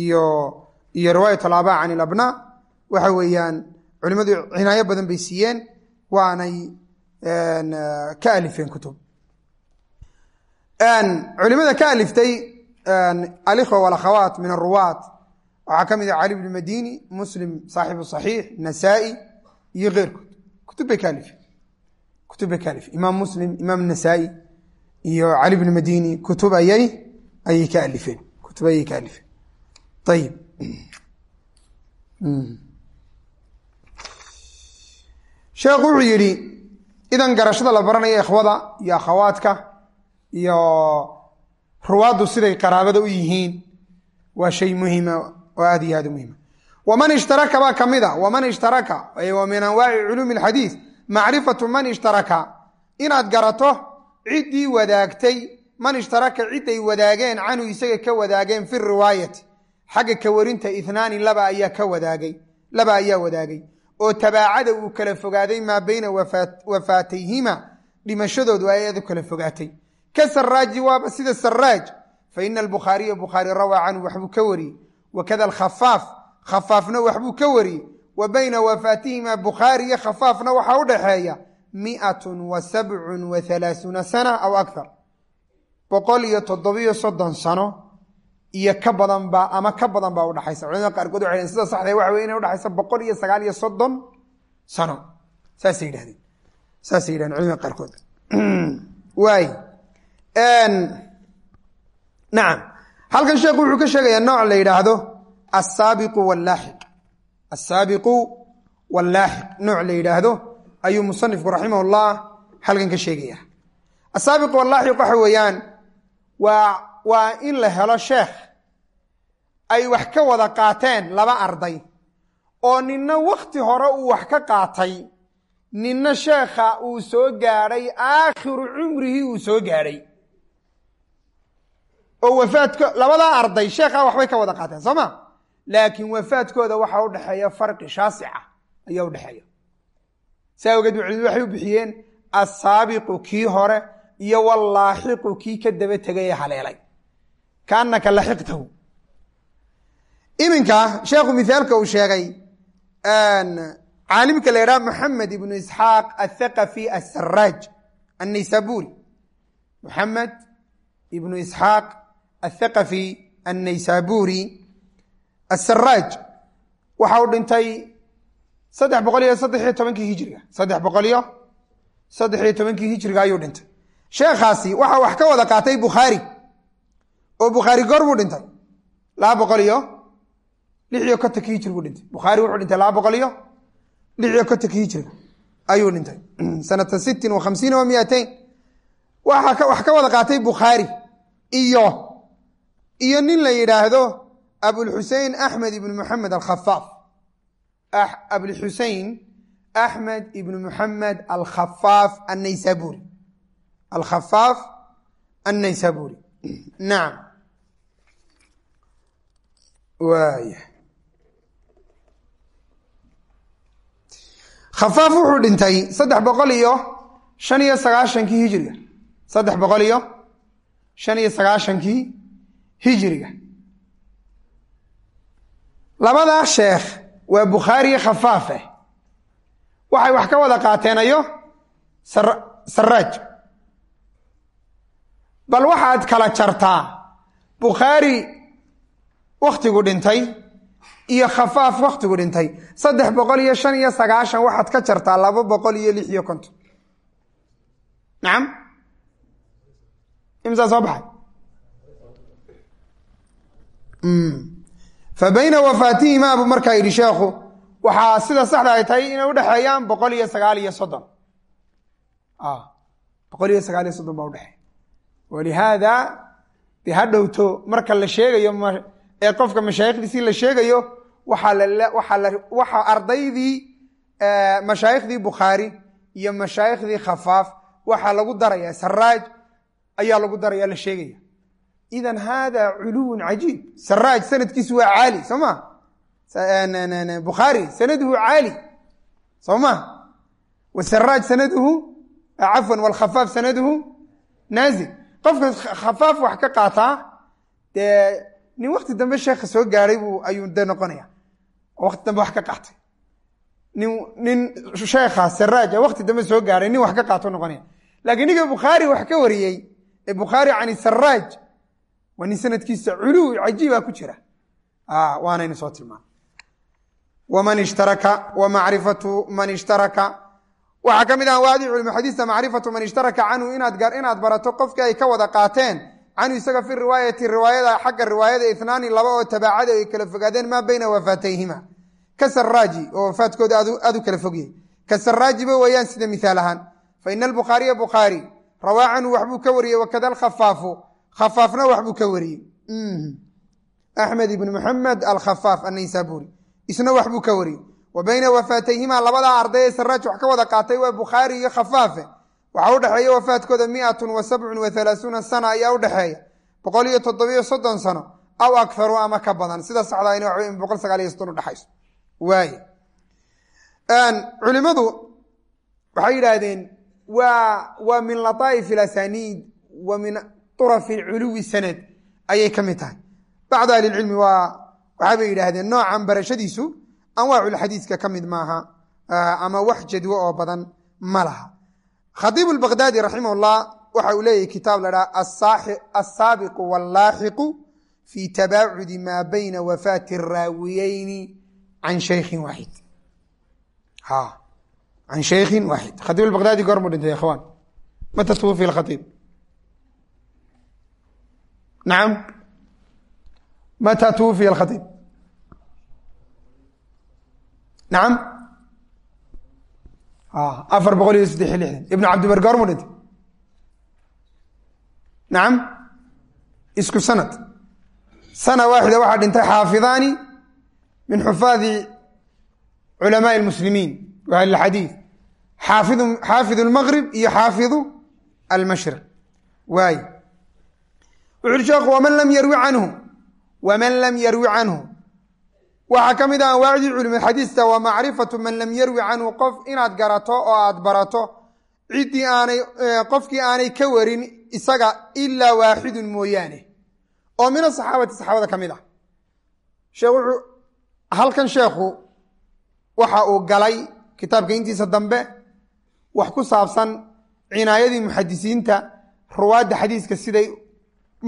Iyo iyo riwaayat alabaa can ilabnaa waxa weeyaan culimadu cinaayo badan bay siiyeen waanay ka alifeen kutub. Culimada ka aliftay alikhwa walakhawaat min aruwaat waxaa ka mid ah cali bn madini muslim saaxibu saxiix nasaa-i iyo keyrkood kutub bay ka alifeen. Kutub bay ka alifeen. Imaam muslim imaam nasaa-i iyo cali bn madini kutub ayay ayay ka alifeen. Kutub ayay ka alifeen. Ayib sheekhu wuxuu yidhi idan garashada la baranaya ikhwada iyo akhawaadka iyo ruwaaddu siday qaraabada u yihiin waa shay muhima oo aad iyo aad u muhima waman ishtaraka baa ka mid a waman ishtaraka wa min anwaaci culuumi alxadiid macrifatu man ishtaraka. Inaad garato ciddii wadaagtay man ishtaraka ciday wadaageen canhu isaga ka wadaageen fi riwaayati xagga ka warinta ihnaani laba ayaa ka wadaagay laba ayaa wadaagay oo tabaacada uu kala fogaaday maa beyna wafaatayhima dhimashadoodu ay aad u kala fogaatay. Ka saraaji waaba sida saraaj fa ina albukhaariya bukhaari rawaa canhu waxbuu ka wariyey wakada alkhafaaf khafaafna waxbuu ka wariyey wa bayna wafaatihima bukhaari iyo khafaafna waxaa u dhaxeeya miatun wa sabcun wa halaasuuna sana aw akthar. Boqol iyo toddobiyo soddon sano iyo ka badan baa ama ka badan baa udhaxaysa culamada qaarkood waxay sida saxda waxa wey inay udhaxaysa boqol iyo sagaal iyo soddon sano. Saasay yidhahdeen. Saasay yidhahdeen culamada qaarkood waay. Nacam halkan sheekhu wuxuu ka sheegayaa nooc la yidhaahdo asaabiqu wallaaxiq asaabiqu wallaaxiq nooc la yidhaahdo ayuu musanifku raximah llah halkan ka sheegaya asaabiqu wallaaxiq waxa weeyaan waa waa in la helo sheekh. Ay wax ka wada qaateen laba arday. Oo ninna wakhti hore uu wax ka qaatay ninna sheekha uu soo gaadhay aakhiru cumrihii uu soo gaadhay oo wafaadko labadaa arday sheekhaa waxbay ka wada qaateen soo ma? Laakiin wafaadkooda waxaa u dhexeeya farqi shaasica ayaa u dhexeeya. Saa ogeed culimadu waxay u bixiyeen assaabiqu kii hore iyo wallaaxiqu kii ka daba tegay ee haleelay kaanaka laxiqtahu iminka sheekhu mithaalka uu sheegay caalimka la yidhaha moxamed ibnu isxaaq athaqafi asaraaj annaysaburi. Moxamed ibnu isxaaq athaqafi annaysaburi asaraaj waxa uu dhintay saddex boqol iyo saddex iyo tobankii hijiriga saddex boqol iyo saddex iyo tobankii hijiriga ayuu dhintay. Sheekhaasi waxaa wax ka wada qaatay bukhaari oo bukhaari goor buu dhintay. Laba boqol iyo lix iyo kontonkii hijir buu dhintay. Bukhaari wuxuu dhintay laba boqol iyo lix iyo kontonkii hijiriga ayuu dhintay. Sanata sittin wa khamsiina wa miatain wax ka wada qaatay bukhaari iyo iyo nin la yidhaahdo abulxusein axmed ibnu moxamed alkhafaaf abulxusein axmed ibnu moxamed alkhafaaf annaysaburi. Alkhafaaf annaysaburi. Nacam waaya khafaaf wuxuu dhintay saddex boqol iyo shan iyo sagaashankii hijiriga saddex boqol iyo shan iyo sagaashankii hijiriga labadaa sheekh waa bukhaariyo khafaafe. Waxay wax ka wada qaateenayo saraaj bal waxaad kala jartaa bukhaari wakhtigu dhintay iyo khafaaf wakhtigu dhintay. Saddex boqol iyo shan iyo sagaashan waxaad ka jartaa laba boqol iyo lix iyo konton. Nacam imsaa soo baxay. Fa bayna wafaatihima buu markaa yidhi sheekhu waxaa sida saxda ay tahay inay udhexeeyaan boqol iyo sagaal iyo soddon. Boqol iyo sagaal iyo soddon baa udhexeeya walihaada de ha dhowto marka la sheegayo ee qofka mashaayikhdiisii la sheegayo waxaa ardaydii mashaaikhdii bukhaari iyo mashaaikhdii khafaaf waxaa lagu daraya saraaj ayaa lagu daraya la sheegaya. Idan hada culuwun cajiib. Saraaj sanadkiisu waa caali soo bukhaari sanaduhu caali soo wasaraaj sanaduhu cafwan wlkhafaaf sanaduhu naazil. Qofka khafaaf wax ka qaataa nin wakti dambe sheekha soo gaadhay bu ayuu de noqonaya wakti dambe wax ka qaatay. Nin sheekha saraaja wakti dambe soo gaadhay nin wax ka qaato noqonaya laakiin ninka bukhaari wax ka wariyey ee bukhaari can saraaj waa nin sanadkiisa culuw cajiiba ku jira. Waanaynu soo tilmaamay. Waman ishtaraka wa man ishtaraka. Waxaa ka mid ah waadi culimo xadiista macrifatu man ishtaraka canhu inaad barato qofkii ay ka wada qaateen canhu isaga fi riwaayati riwaayada xagga riwaayada inaani laba oo tabaacada ay kala fogaadeen maa bayna wafaatayhima. Ka saraaji oo wafaadkooda aad u kala fogyahay ka saraajiba weeyaan sida miaal ahaan. Fa ina albukhaariya bukhaari rawaa canhu waxbuu ka wariyey wakada alkhafaafu khafaafna waxbuu ka wariyey. Axmed ibnu maxamed alkhafaaf annaysaburi isna arday ee saraaj wax ka wada qaatay waa bukhaari iyo khafaafe waxaa udhexeeya wafaadkooda miatun wa sabcun wa halaasuuna sana ayaa udhexeeya boqol iyo toddobiyo soddon sano aw akaru ama ka badan. Sida saxda in boqol sagaal iyo soddon udhexayso waay culimadu waxay yidhaahdeen waa waa min lataaif ilasaniid wa min turafi culuwi sanad. Ayay ka mid tahay. Bacdu ahlilcilmi waa waxaabay yidhaahdeen noocan barashadiisu anwaaculxadiiska ka mid maaha ama wax jadwo oo badan ma laha khaiib lbaqdaadi raximah llah waxa uu leeyahy kitaab la dhaha asaabiqu wallaaxiqu fi tabaacudi maa bayna wafaati raawiyeyni can shaykhin waaxid can shaykhin waaxid khaiib baqdaadi goormuu dhintay ikhwaan mata tuwufi khaiib nacam mata tuwufiya alkhaiib nacam Ah, afar boqol iyo saddex iyo lixdan ibnu cabdibar goormuu dhintay. Nacam isku sanad. Sana waaxida waxaa dhintay xaafidaani min xufaadi culamaai almuslimiin. Wa alxadiid xaafidu xaafidu almaqrib iyo xaafidu almashriq waay. Wuxu uri sheekhu waman lam yarwi canhu? Waman lam yarwi canhu? Waxaa ka mid ah anwaacdii culimad xadiista waa macrifatu man lam yarwi canhu qof inaad garato oo aad barato ciddii aanay qofkii aanay ka warin isaga ilaa waaxidun mooyaane. Oo min asaxaabati saxaabada ka mid ah. Halkan sheekhu waxa uu galay kitaabka intiisa dambe wax ku saabsan cinaayadii muxadisiinta ruwaadda xadiiska siday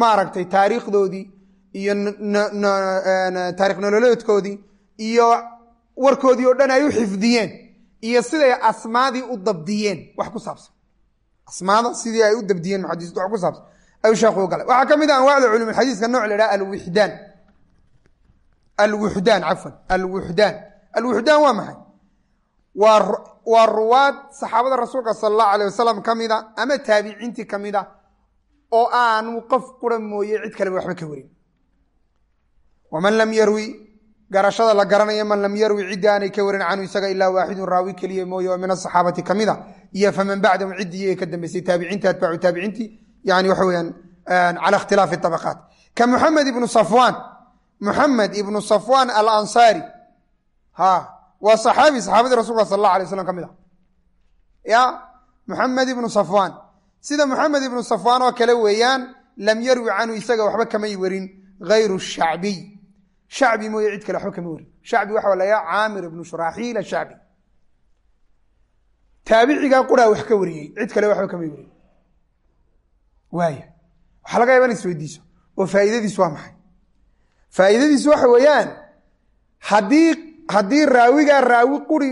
maaragtay taariikhdoodii iyo taarikh nololeedkoodii iyo warkoodii oo dhan ay u xifdiyeen iyo siday asmaadii u dabdiyeen wax ku saabsan. Asmaada sidii ay u dabdiyeen muxadisiintu wax ku saabsan. Ayuu sheekhu galay. Waxaa ka mid ah anwaacda culumulxadiiska nooc la idhaha alwixdaan alwuxdaan cafwan. Alwuxdaan. Alwuxdaan waa maxay? Waa waa ruwaad saxaabada rasuulka sala allahu alay wasalam ka mida ama taabiciintii ka a oo aanu qof qura mooye cid kaleba waxba ka warin waman lam yarwi garashada la garanayo man lam yarwi ciddii aanay ka warin canhu isaga ilaa waaxidun raawi keliya mooye oo min asaxaabati ka mida iyo faman bacdahum ciddii ka dambeysay taabiciintii atbaacu taabiciintii yani waxa weyaan cala ikhtilaafi abaqaat ka muxamed ibnu safwaan muxamed ibnu safwaan alansaari ha waa saxaabi saxaabadii rasulka sal allah alay slam ka mid ah ya muxamed ibnu safwaan sida muxamed ibnu safwaan oo kale weeyaan lam yarwi canhu isaga waxba kamay warin hayru shacbiy shacbi mooye cid kale waxba kama warin shacbi waxa laga caamir ibnu shuraaxiil ashacbi taabicigaa quraa wax ka wariyey cid kale waxba kamay warin waaya waxaa laga yaaba in isweydiiso oo faa'iidadiisu waa maxay? Faa'iidadiisu waxa weeyaan haddii haddii raawigaa raawi quri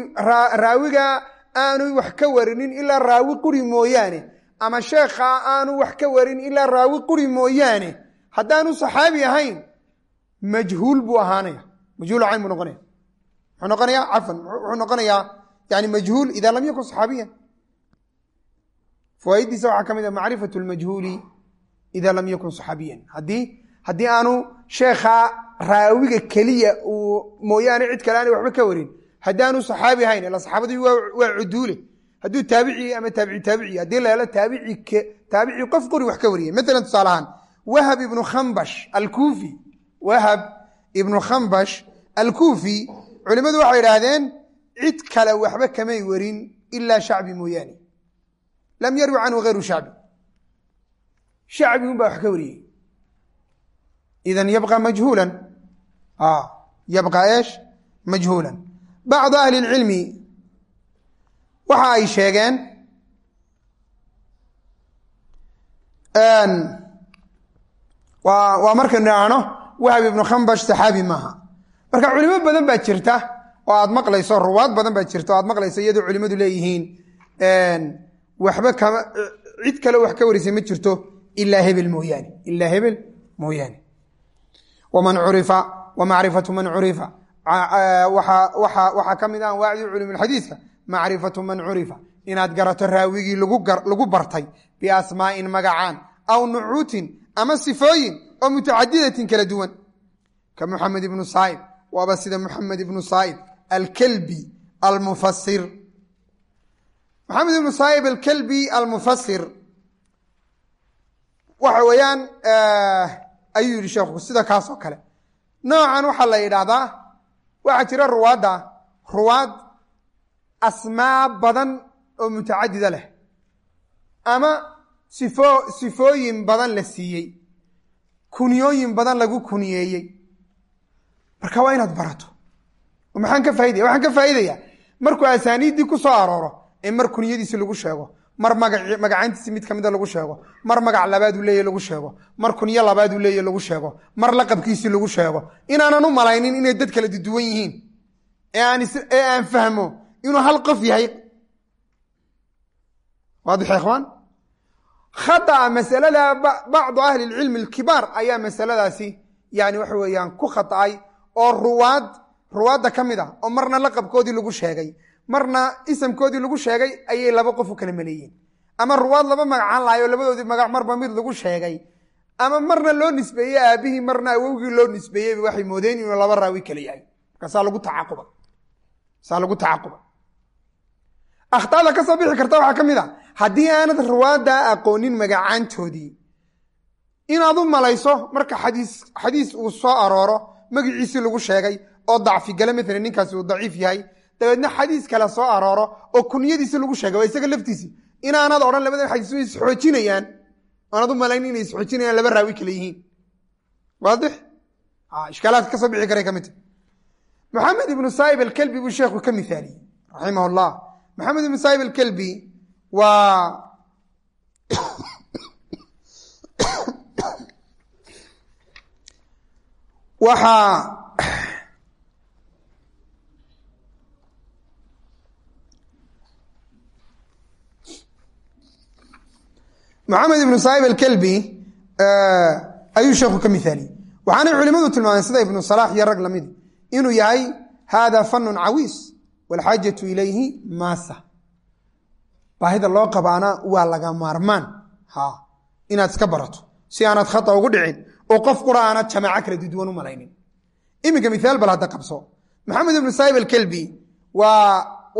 raawigaa aanu wax ka warinin ilaa raawi quri mooyaane ama sheekhaa aanu wax ka warin ilaa raawi quri mooyaane haddaanu saxaabi ahayn majhuul buu ahaanaya. Majhuul cayn buu noqonaya muxuu noqonayaa cafan wuxuu noqonayaa yani majhuul idaa lam yakun saxaabiyan. Fawaaiddiisa waxaa ka mid ah macrifat lmajhuuli ida lam yakun saxaabiyan. Haddii haddii aanu sheekhaa raawiga keliya uu mooyaane cid kale aanay waxba ka warin haddaanu saxaabi ahayn ila saxaabadii waa cuduule hadduu taabici ama taabici taabici haddii la helo taabici qof qori wax ka wariyay maalan tusaale ahaan wahab ibnu khambash alkuufi wahab ibnu khambash alkuufi culimmadu waxay idhaahdeen cid kale waxba kamay warin ilaa shacbi mooyaane. Lam yarwi canhu hayru shacbi. Shacbi un baa wax ka wariyey. Idan yabqa majhuulan. Yabqa eesh? Majhuulan. Bacdu ahli اlcilmi waxa ay sheegeen waa markaynu idhaahno wahab ibnu khambash saxaabi maaha. Marka culimo badan baa jirta oo aad maqlayso ruwaad badan baa jirta oo aad maqlayso iyadoo culimadu leeyihiin waxba kama cid kale wax ka warisay ma jirto ilaa hebel mooyaane ilaa hebel mooyaane. Waman curifa wa man curifa. Waxaa ka mid ah anwaacdii culumulxadiiska macrifatu man curifa. Inaad garato raawigii lagu bartay biasmaa'in magacaan aw nucuutin ama sifooyin oo mutacadidatin kala duwan. Ka muxamed ibnu saaib waaba sida muxamed ibnu saaib alkelbi almufasir maxamed ibnu saaib alkelbi almufasir waxa weeyaan ayuu yihi sheekhu sida kaas oo kale. Noocan waxaa la yidhaahdaa waxaa jira ruwaadda ruwaad asmaa badan oo mutacadida leh ama sifo sifooyin badan la siiyey kunyooyin badan lagu kuniyeeyey. Marka waa inaad barato. Maxaan ka faa'idaya waxaan ka faa'idayaa markuu asaaniiddii ku soo arooro ee mar kunyadiisi lagu sheego. Mar magac magacaantiisi mid kamida lagu sheego. Mar magac labaaduu leeya lagu sheego. Mar kunyo labaaduu leeya lagu sheego. Mar laqabkiisii lagu sheego. Inaanan u malaynin inay dad kala duduwan yihiin. Ee aan fahmo inuu hal qof yahay. Waadix ikhwaan khaطأa masalada bacdu ahli اlcilmi اlkibaar ayaa masaladaasi yani waxa weeyaan ku khaطa'ay oo ruwaad ruwaadda ka mid ah oo marna laqabkoodii lagu sheegay marna isamkoodii lagu sheegay ayay laba qof u kala maleeyeen ama ruwaad laba magacaan lahay oo labadoodii magac marba mid lagu sheegay ama marna loo nisbeeyey aabihii marna awowgii loo nisbeeyeyba waxay moodeen inuu laba raawi kale yahay markaasaa lagu tacaquba saa lagu tacaquba akhtaada ka soo bixi karta waxaa ka mid a haddii aanad ruwaaddaa aqoonin magacaantoodii inaad u malayso marka xadiis xadiis uu soo arooro magiciisii lagu sheegay oo dacfi gale maalan ninkaasi uu daciif yahay dabeedna xadiis kale soo arooro oo kunyadiisi lagu sheegay waa isaga laftiisii inaanad odhan labadan xadiis isxoojinayaan oonad u malayn inay isxoojinayaan laba raawi kale yihiin. Waadix? Ishkaalaadka ka soo bixi karay ka mid ta. Maxamed ibnu saa'ib alkelbi buu sheekhu ka mihaaliyey raximah maxamed ibnu saa'ib alkelbi waa waxaa maxamed ibnu saa'ib alkelbi ayuu sheekhu ka mihaaliyey waxaanay culimadu tilmaameen sida ibnu salaax iyo rag lamidi inuu yahay hada fanun cawiis walxaajatu ilayhi maasa baahida loo qabaana waa laga maarmaan. Inaad iska barato. Si aanad khata ugu dhicin oo qof qura aanad jamaaco kala duduwan u malaynin. Iminka miaal bal hadda qabso. Maxamed ibnu saa'ib alkelbi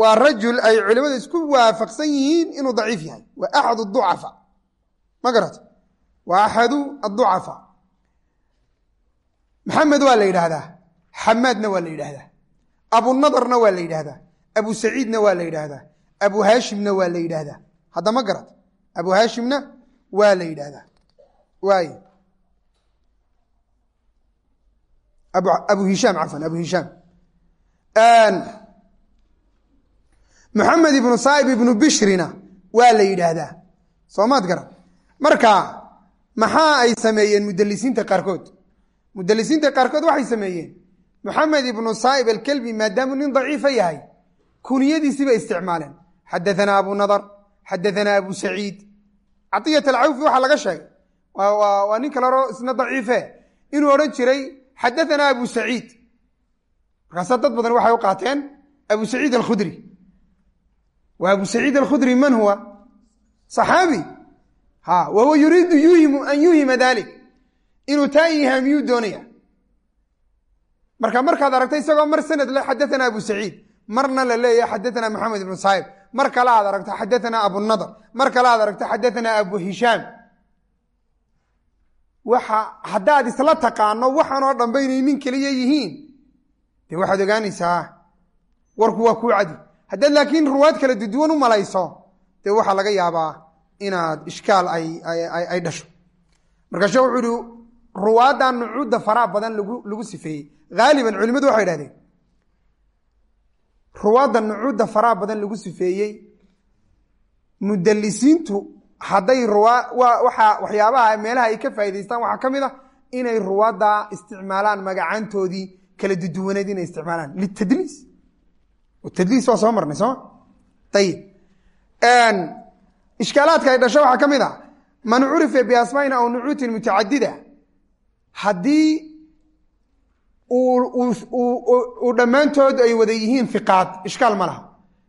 waa rajul ay culimadu isku waafaqsan yihiin inuu daciif yahay. Waa axad ducafa. Ma garata waa axadu aducafa maxamed waa la yidhaahdaa. Xamaadna waa la yidhaahdaa. Abunadarna waa la yidhaahdaa. Abu saciidna waa la yidhaahdaa abu haashimna waa la yidhaahdaa. Hadda ma garat abu haashimna waa la yidhaahdaa. Waay. Abu hishaam cafwan abu hishaam maxamed ibnu saa'ib ibnu bishrina waa la yidhaahdaa. Soomaad garan marka maxaa ay sameeyeen mudalisiinta qaarkood? Mudalisiinta qaarkood waxay sameeyeen. Maxamed ibnu saa'ib alkelbi maadaamuu nin daciifa yahay kuniyadiisiibay isticmaaleen xadaanaa abu nadar xadaanaa abu saciid caiyat alcawfi waxaa laga sheegay waa nin kale oro isna daciife inuu odhan jiray xadaanaa abu saciid markaasa dad badan waxay u qaateen abu saciid alkhudri wa abu saciid alkhudri man huwa صaxaabi ha wa huwa yuriidu yuhimu an yuhima dalik inuu taa ihaamiyuu doonaya marka markaad aragta isagoo mar sanad le xadaanaa abu saciid marna la leeyahay xadaanaa maxamed ibnu saa'ib mar kale aad aragto xadaanaa abunadr mar kale aad aragto xadaanaa abu hishaam waxa haddaad isla taqaano waxaan oo dhanba inay nin keliya yihiin. Dee waxaad ogaanaysaa? Warku waa kuu cadi. Haddaad laakiin ruwaad kala duduwan u malayso dee waxaa laga yaabaa inaad ishkaal ay dhasho. Marka shee wuxuu ihi ruwaaddan nucuudda faraa badan lagu sifeeyey. Haaliban culimadu waxay idhahdeen ruwaadda nucuudda faraa badan lagu sifeeyey. Mudalisiintu hadday waxa waxyaabaha meelaha ay ka faa'idaystaan waxaa ka mid a inay ruwaadda isticmaalaan magacaantoodii kala duduwaneed inay isticmaalaan. Litadliis tadliis waa soo marnay sooma ayib ishkaalaadka ay dhasho waxaa ka mid a man curifa biasmaa'in aw nucuutin mutacadida. Haddii uu dhammaantood ay wada yihiin fiqaad ishkaal ma laha.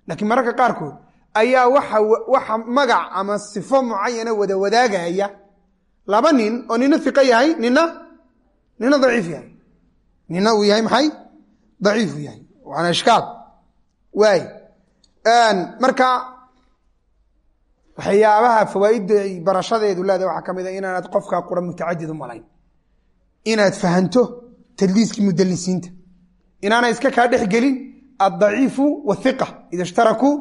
Laakiin mararka qaarkood ayaa waxa magac ama sifo mucayana wada wadaagaya. Laba nin oo nina iqa yahay nina nina daciif yahay. Nina uu yahay maxay? Daciifu yahay. Waana ishkaal. Waay marka waxyaabaha fawaaidda barashadeedu leeda waxaa ka mid a inaanad qofkaa qura mutacadid u malayn. Inaad fahanto tadliiskii mudalisiinta inaana iska kaa dhex gelin addaciifu waiqa ida ishtarakuu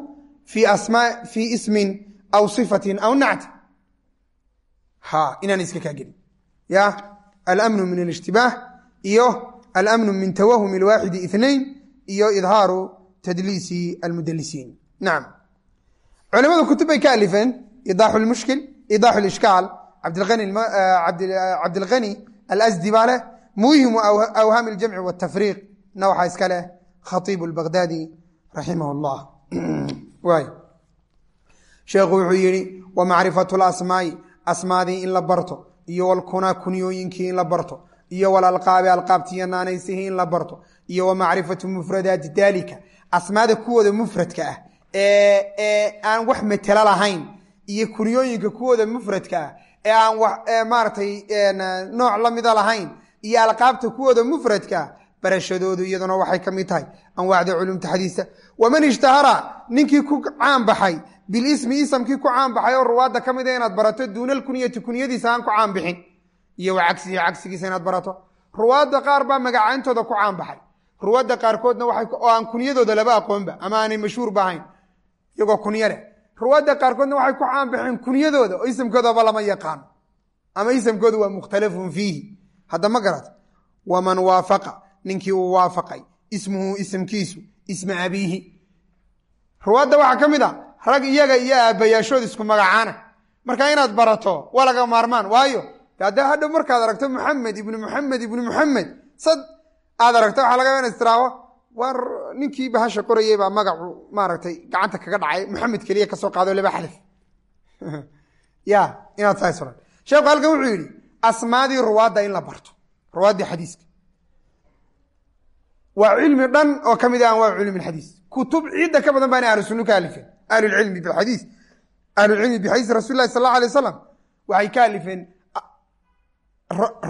fii ismin aw sifatin aw nacti. Ha inaana iska kaa gelin. Ya alamnu min alishtibaah iyo alamnu min tawahum alwaaxidi inain iyo idhaaru tadliisi almudalisiin nacam culimadu kutub bay ka alifeen idaaxu lmushkil idaaxu lishkaal cabdilghani alasdi baa leh muhimu awhaami jamci na nawxa iska leh khaiib bagdaadi raximah llah sheekhu wuxuu yihi wa macrifatu lasmaai asmaadii in la barto iyo walkunaa kunyooyinkii in la barto iyo walalqaabi alqaabtiiyo naanaysihii in la barto iyo wa macrifatu mufradaati dalika asmaada kuwooda mufradka ah ee aan wax metelo lahayn iyo kunyooyinka kuwooda mufradka ah ee aan maratay nooc lamida lahayn iyo alqaabta kuwooda mufradkaa barashadoodu iyaduna waxay ka mid tahay anwaacda culumta xadiista waman ishtahara ninkii ku caan baxay bilismi isamkii ku caan baxay oo ruwaadda ka mida inaad barato duuna alkunyati kunyadiisa aan ku caan bixin iyo wa cagsihi cagsigiisa inaad barato. Ruwaadda qaar baa magacayntooda ku caan baxay. Ruwaadda qaarkoodna oo aan kunyadooda laba aqoonba ama aanay mashhuur ba ahayn iyagoo kunyo leh. Ruwaadda qaarkoodna waxay ku caan baxeen kunyadooda oo isamkoodaba lama yaqaano ama isamkooda waa mukhtalafun fiihi hadda ma garat waman waafaqa ninkii uu waafaqay ismuhu isamkiisu isma abiihi. Ruwaadda waxaa ka mid a rag iyaga iyo aabbayaashood isku magacaana. Marka inaad barato waa laga maarmaan. Waayo hadda hadhow markaad aragto muxamed ibnu muxamed ibnu muxamed sad aad aragto waxaa laga ina istiraaho war ninkii bahasha qorayey baa magacu maaragtay gacanta kaga dhacay muxamed keliya ka soo qaado laba xalif ya inaad saas oran sheekhu halkan wuxuu yidhi asmaadii ruwaadda in la barto ruwaaddii xadiiska. Waa cilmi dhan oo ka mid ah anwaac culum xadiis. Kutub ciidda ka badan baana ahlu sunnu ka alifeen. Ahlulcilmi bixadiis ahlulcilmi bixadiisi rasul sal alla alay wasalam waxay ka alifeen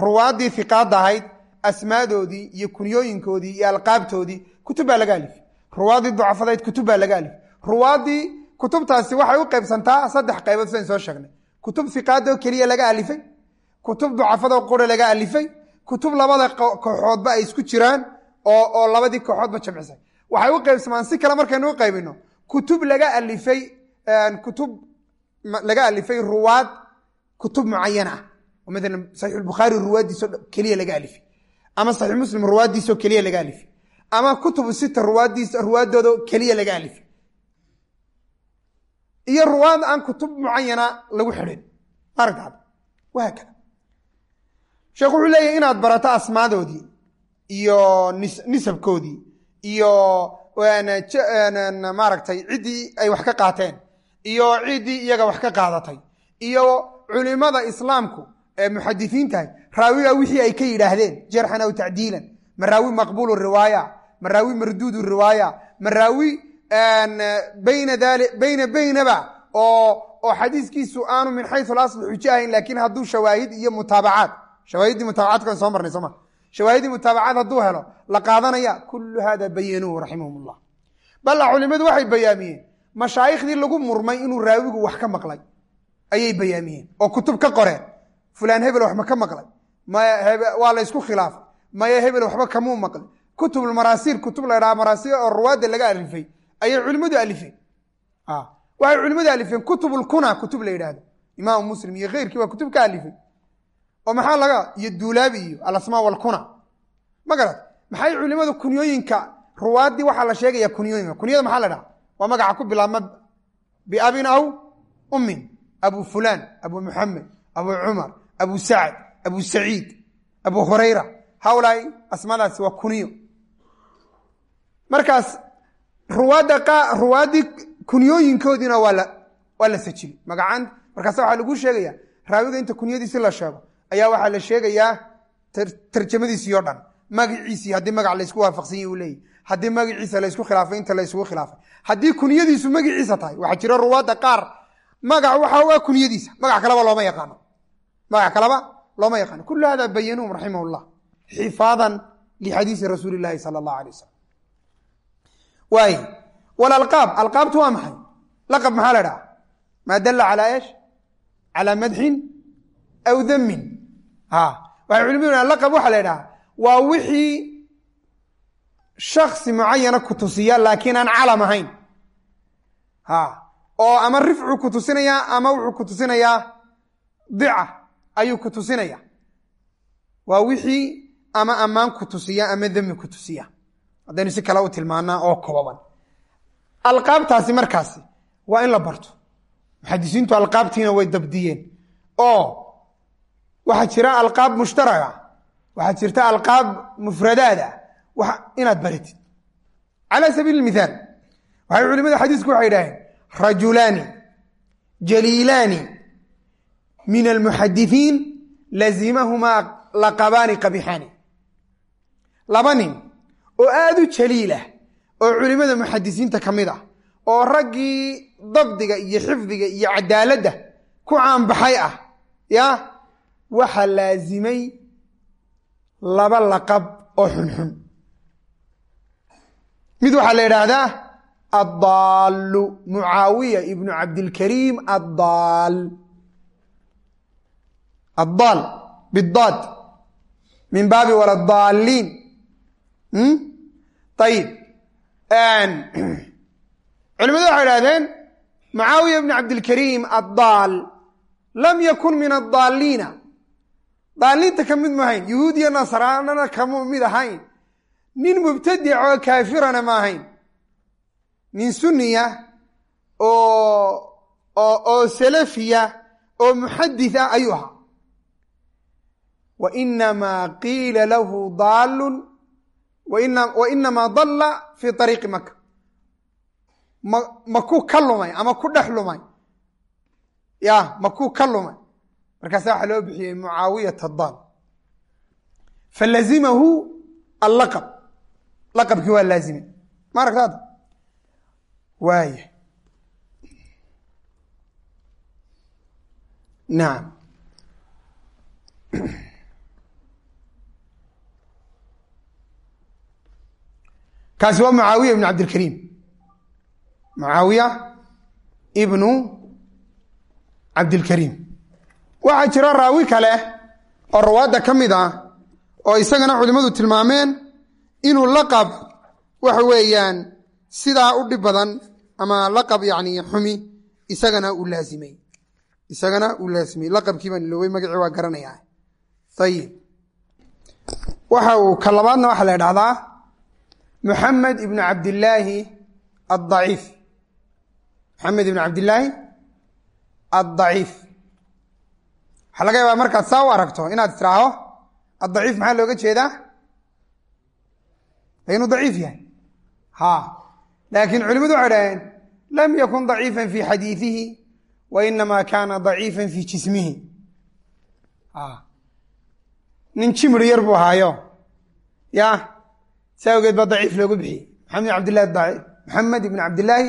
ruwaaddii hiqaadda ahayd asmaadoodii iyo kunyooyinkoodii iyo alqaabtoodii kutub baa laga alifay ruwaaddii ducafadayd kutub baa laga alifay ruwaaddii kutubtaasi waxay u qaybsantaa saddex qaybood sidayn soo sheegnay. Kutub hiqaadoo keliya laga alifay kutub ducafadoo qura laga alifay kutub labada kooxoodba ay isku jiraan oo labadii kooxoodba jamcisay. Waxay u qaybsamaan si kale markaynu u qaybino kutub laga alifay kutub laga alifay ruwaad kutub mucayana ah. Oo maalan saxiix bukhaari ruwaaddiisoo keliya laga alifay. Ama saxiix muslim ruwaaddiisoo keliya laga alifay. Ama kutubu sita ruwaaddiisa ruwaaddooda keliya laga alifay. Iyo ruwaad aan kutub mucayana lagu xidhin. Maaragta wahaakada sheekh wuxuu leeyahy inaad barato asmaadoodii iyo nisabkoodii iyo maaragtay ciddii ay wax ka qaateen iyo ciddii iyaga wax ka qaadatay iyo culimada islaamku ee muxadisiintahay raawiga wixii ay ka yidhaahdeen jarxan aw tacdiilan ma raawi maqbuulu riwaaya ma raawi marduudu riwaaya ma raawi bayna bayna baynaba oo xadiiskiisu aanu min xayu asl xujo ahayn laakiin hadduu shawaahid iyo mutaabacaad shawaahiddii mutaabacaadkan soo marnay sooma shawaahidii mutaabacaad hadduu helo la qaadanaya kulu hada bayanuuhu raximahum ullah balla culimadu waxay bayaamiyeen mashaaikhdii lagu murmay inuu raawigu wax ka maqlay ayay bayaamiyeen oo kutub ka qoreen. Fulaan hebel waxma ka maqlay waa la ysku khilaafay maya hebel waxba kamuu maqlay. Kutubulmaraasiir kutub la ydhaha maraasiir oo ruwaadda laga alifay ayay culimmadu alifeen. Waxay culimmadu alifeen kutubulkuna kutub la yidhaahdo. Imaamu muslim iyo keyrkii waa kutub ka alifay oo maxaa laga iyo duulaabi iyo alasmaa walkuna ma garat maxay culimadu kunyooyinka ruwaaddii waxaa la sheegaya kunyooyinka kunyada maxaa la dhaha? Waa magaca ku bilaabma biabin aw ummin. Abu fulaan abu muxamed abu cumar abu sacad abu saciid abu hurayra. Hawlaai asmaadaasi waa kunyo. Markaas ruwaadda ruwaaddii kunyooyinkoodiina waa la waa la sajili. Magacaan markaasa waxaa lagu sheegaya raawiga inta kunyadiisi la sheego ayaa waxaa la sheegayaa tarjamadiisii o dhan. Magaciisii haddii magac laysku waafaqsanya u leeyahy haddii magaciisa laysku khilaafay inta laysugu khilaafay. Haddii kunyadiisu magaciisa tahay waxaa jira ruwaadda qaar. Magac waxa waa kunyadiisa. Magac kaleba looma yaqaano. Magac kaleba looma yaqaano. Kulu hada bayanuhum raximah llah xifaadan lixadiisi rasuuli llahi sala allahu alay wasalam waay walalqaab alqaabtu waa maxay? Laqab maxaa la dhaha maa dalla calaa esh calaa madxin aw damin waxay culimadu laqab waxaa la ydhaha waa wixii shaksi mucayana ku tusiya laakiin aan calam ahayn. Oo ama rifcu ku tusinayaa ama wuxuu ku tusinayaa dica ayuu ku tusinaya. Waa wixii ama ammaan ku tusiya ama demi ku tusiya. Haddaynu si kale u tilmaanaa oo kooban. Alqaabtaasi markaasi waa in la barto. Muxadisiintu alqaabtiina way dabdiyeen. Oo waxaa jira alqaab mushtaraga waxaa jirta alqaab mufradaada. Inaad baratid cala sabiili mithaal waxay culimada xadiisku waxay idhaaheen rajulaani jaliilaani min almuxadisiin lazimahumaa laqabaani qabixaani laba nin oo aada u jaliilah oo culimada muxadisiinta ka mid ah oo raggii dabdiga iyo xifdiga iyo cadaaladda ku caanbaxay ah ya waxa laasimay laba laqab oo xunxun mid waxaa la yidhaahdaa addaalu mucaawiya ibnu cabdilkariim addaal. Addaal bidaad min baabi waladdaaliin ayib culimadu waxay idhahdeen mucaawiya ibnu cabdilkariim addaal lam yakun min addaaliina daaliinta ka mid maahayn yuhuud iyo nasraanana kama mid ahayn. Nin mubtadic oo kaafirana ma ahayn. Nin sunniya oo oo salafiya oo muxadith ah ayuu ahaa. Wa inamaa qiila lahu daalun wa inamaa dalla fii ariiqi maka ma makuu ka lumay ama ku dhex lumay ya makuu ka lumay markaasa waxaa loo bixiyey mucaawiyat daal falazimahu allaqab. Laqabkii waa laazimay. Ma aragtaada waaya nacam kaasi waa mucaawiya ibnu cabdilkariim mucaawiya ibnu cabdilkariim waxaa jira raawi kale oo rawaadda ka mid ah oo isagana culimmadu tilmaameen inuu laqab waxa weeyaan sidaa u dhib badan ama laqab yani xumi isagana uu laazimay. Isagana uu laazimay. Laqabkii baan iloowey magacii waa garanayaa. Ayib waxa uu ka labaadna waxaa la idhahdaa muxamed ibnu cabdillaahi addaciif maxamed ibnu cabdillaahi addaciif waxaa laga yaabaa markaad saa u aragto inaad tiraaho addaciif maxaa looga jeedaa? Inuu daciif yahay. Ha laakiin culimadu waxay dhaheen lam yakun daciifan fi xadiidihi wa inamaa kaana daciifan fi jismihi. Nin jimri yar buu ahaayo ya si awgeed baa daciif loogu bixiyey. Maxamed ibn abdillahi daciif maxamed ibn cabdillaahi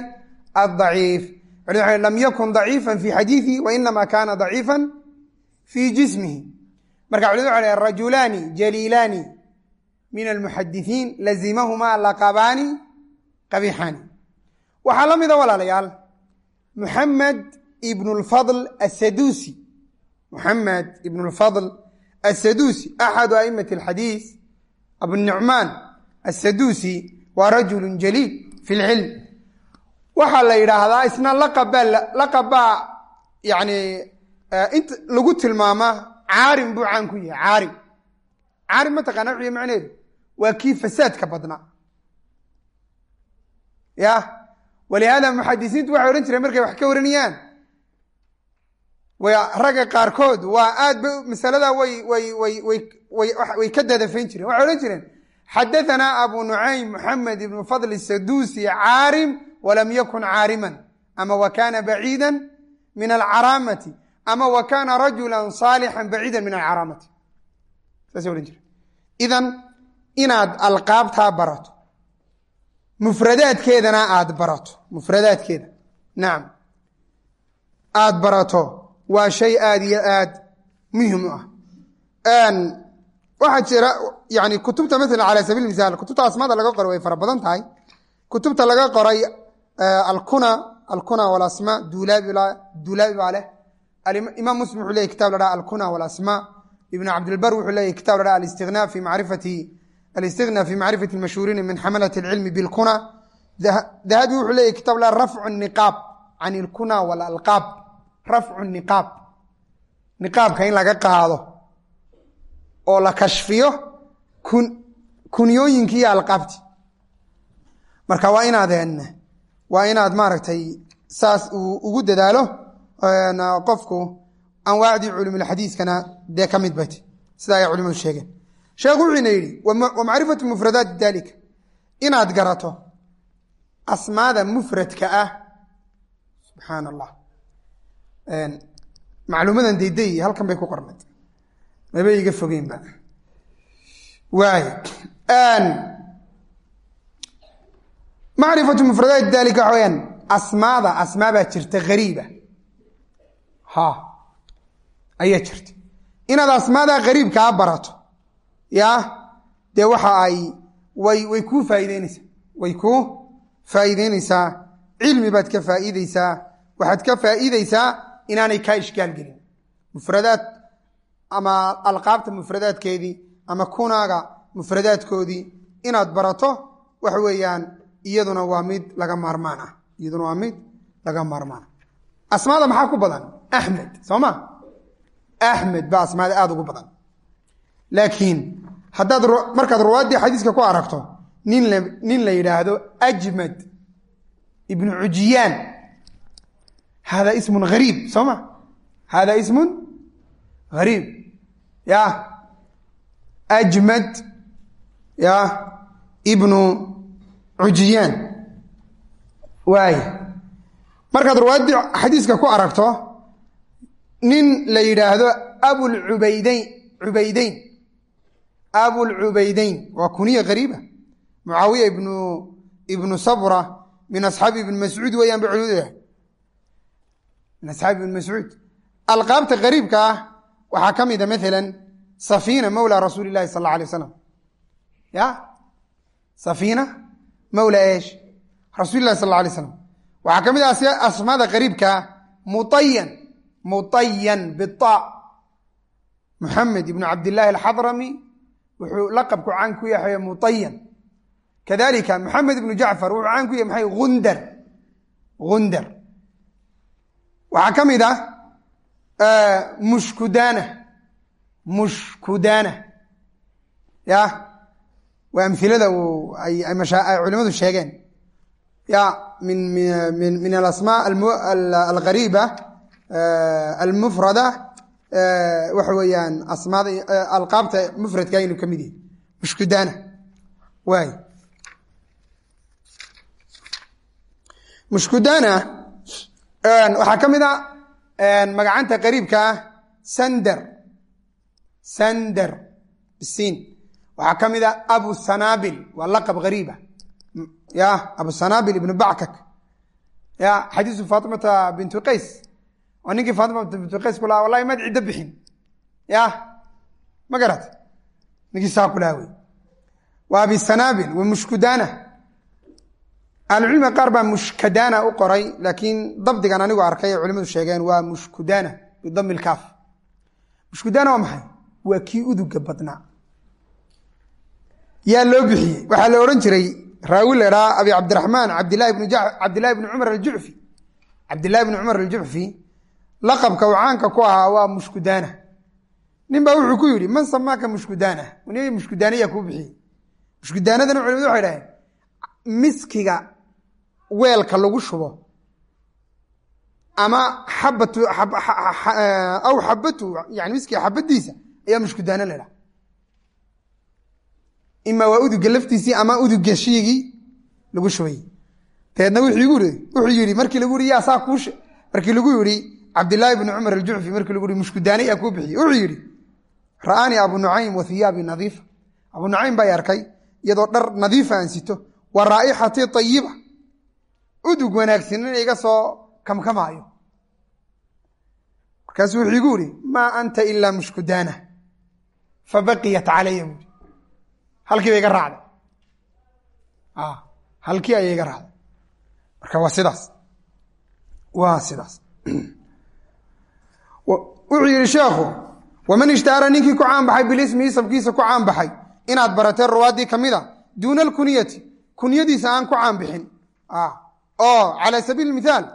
addaciif. Lam yakun daciifan fi xadiidihi wa inamaa kaana daciifan fi jismihi marka culimadu waxay dhaheen rajulaani jaliilaani min almuxadisiin lazimahumaa laqabaani qabiixaani waxaa la mida walaalayaal muxamed ibn lfadl asadusi muxamed ibn lfadl asadusi axadu aimati alxadiis abunucmaan asadusi waa rajulu jaliil fi lcilm waxaa la yidhaahdaa isna laqab baa yani int lagu tilmaamaa caarim buu caan ku yahay caarim. Caarim mataqana wuxuu yahy macneheedu waa kii fasaadka badnaa. Ya walihaada muxadisiintu waxay odhan jireen markay wax ka waranayaan ragga qaarkood waa aad ba masalada way way way way way ka dadafayn jireen. Waxay odhan jireen xadaanaa abu nucaym moxamed ibnu fadl sadusi caarim walam yakun caariman ama wa kana baciida min alcaraamati ama wa kana rajula saalixan baciida min alcaraamati saasay odhan jireen. Idan inaad alqaabtaa barato mufradaadkeedana aada barato. Mufradaadkeeda. Nacam aada barato waa shay aada iyo aad muhiim u ah. Waxaa jira yani kutubta maala cala sabiil misaal kutubta asmaada laga qoray way fara badan tahay. Kutubta laga qoray alkuna alkuna walasma duulaabi baa leh imaam muslim wuxuu leyahy kitab la dhaha alkuna walasma. Ibn cabdilbar wuxuu leeyahy kitab la dhaha alistigna fi macrifati alistigna fi macrifati almashhuuriina min xamalat alcilmi bilkuna. Dahabi wuxuu leeyahy kitab la rafcu niqaab can ilkuna walalqaab. Rafcu niqaab. Niqaabka in laga qaado oo la kashfiyo kun kunyooyinkii iyo alqaabti marka waa inaadeen waa inaad maaragtay saas ugu dadaalo qofku anwaacdii culumulxadiiskana dee ka mid bat sida ay culimadu sheegeen. Sheekhu wuxuuna yidhi wa macrifatu mufradaati dalika inaad garato asmaada mufradka ah subxaan allah macluumadan dayday halkan bay ku qornad maba iga fogeynba waay macrifatu mufradaati dalika waxa weyaan asmaada asmaa baa jirta hariiba ha. Ayaa jirta. Inaad asmaada qariibkaa barato. Ya? Dee waxa ay way way kuu faa'iideyneysaa way kuu faa'iideyneysaa cilmi baad ka faa'iideysaa waxaad ka faa'iideysaa inaanay kaa ishkaal gelin. Mufradaad ama alqaabta mufradaadkeedii ama kunaaga mufradaadkoodii inaad barato waxa weeyaan iyaduna waa mid laga maarmaan ah. Iyaduna waa mid laga maarmaan ah asmaada maxaa ku badan? Axmed soo ma axmed baa asmaada aada ugu badan. Laakiin haddaad markaad ruwaaddii xadiiska ku aragto nin la nin la yidhaahdo ajmed ibnu cujiyaan. Hada ismun hariib soo ma hada ismun hariib ya ajmed ya ibnu cujiyaan. Waay markaad ruwaaddii xadiiska ku aragto nin la yidhaahdo abulcubeydeyn cubeydeyn abulcubeydeyn waa kuniya qariiba mucaawiya ibnu sabra min asxaabi ibni mascuud weeyaan ba culimadu yahay min asxaabi ibni mascuud. Alqaabta qariibka ah waxaa ka mida maala safiina mawla rasuuli lahi sal alla alay waslam ya? Safiina mawla eesh rasuuli sal alla alay slam waxaa ka mid ah asmaada qariibkaa muayan muayan bita. Muxamed ibnu cabdillaahi alxadrami wuxuu laqabku caan ku yahay muayan kadalika maxamed ibnu jacfar wuxuu caan ku yahay maxay? Gundar. Gundar. Waxaa ka mid ah mushkudana. Mushkudana. Ya waa amhilada ay culimadu sheegeen min alasmaa alqariiba almufrada waxa asmaada alqaabta mufradka inuu ka mid yahay mushkudana waay mushkudana waxaa ka mid a magacanta qariibka ah sander sander bisiin waxaa ka mid a abu sanabil waa laqab hariiba ya abu sanabil ibnu backak ya xadiisu faatimata bintu qays waa ninkii faatima bintu qays ku lahaa wallahi maad ciddo bixin ya ma garat ninkii saa ku wey waa abi sanabil wa mushkudana ahlucilmiga qaar baa mushkadana u qoray laakiin dabdigan anigu arkay culimadu sheegeen waa mushkudana bidami lkaaf mushkudana waa maxay waa kii uduga badnaa yaa loo bixiyey waxaa la odhan jiray raawi la idhaha abi cabdiraxmaan cabdilahi bni cumar aljucfi cabdillahi bni cumar aljucfi laqabka uu caanka ku ahaa waa mushkudana nin baa wuxuu ku yidhi man samaaka mushkudana n mushkudana yaa kuu bixiyey mushkudaanadana culimadu waxay dhaheen miskiga weelka lagu shubo ama xabatu aw xabatu yani miskiga xabadiisa ayaa mushkudaana la dhaha ima waa uduga laftiisii ama uduga shiigii lagu shubay. Dabeedna wuxuu yihi markii lagu yihi yaa saa kuush markii lagu yihi cabdilaahi bni cumar aljucfi markii lagu yihi mushkudaane yaa kuu bixiyey. Wuxuu yihi ra'aanii abu nucaym wa hiyaabi nadiifa abu nucaym baa arkay iyadoo dhar nadiifa aan sito wa raa'ixatii ayiba udug wanaagsanina iga soo kamkamaayo. Markaasuu wuxuu igu yihi maa anta ilaa mushkudaana. Fabaqiyat calaya buui halkii ba iga raacday. Halkii ayay iga raacday. Marka waa sidaas. Waa sidaas. Wuxuu yihi sheekhu waman ishtaara ninkii ku caan baxay bilismi isabkiisa ku caan baxay inaad baratee ruwaaddii ka mid a duuna alkuniyati kunyadiisa aan ku caan bixin oo cala sabiili mithaal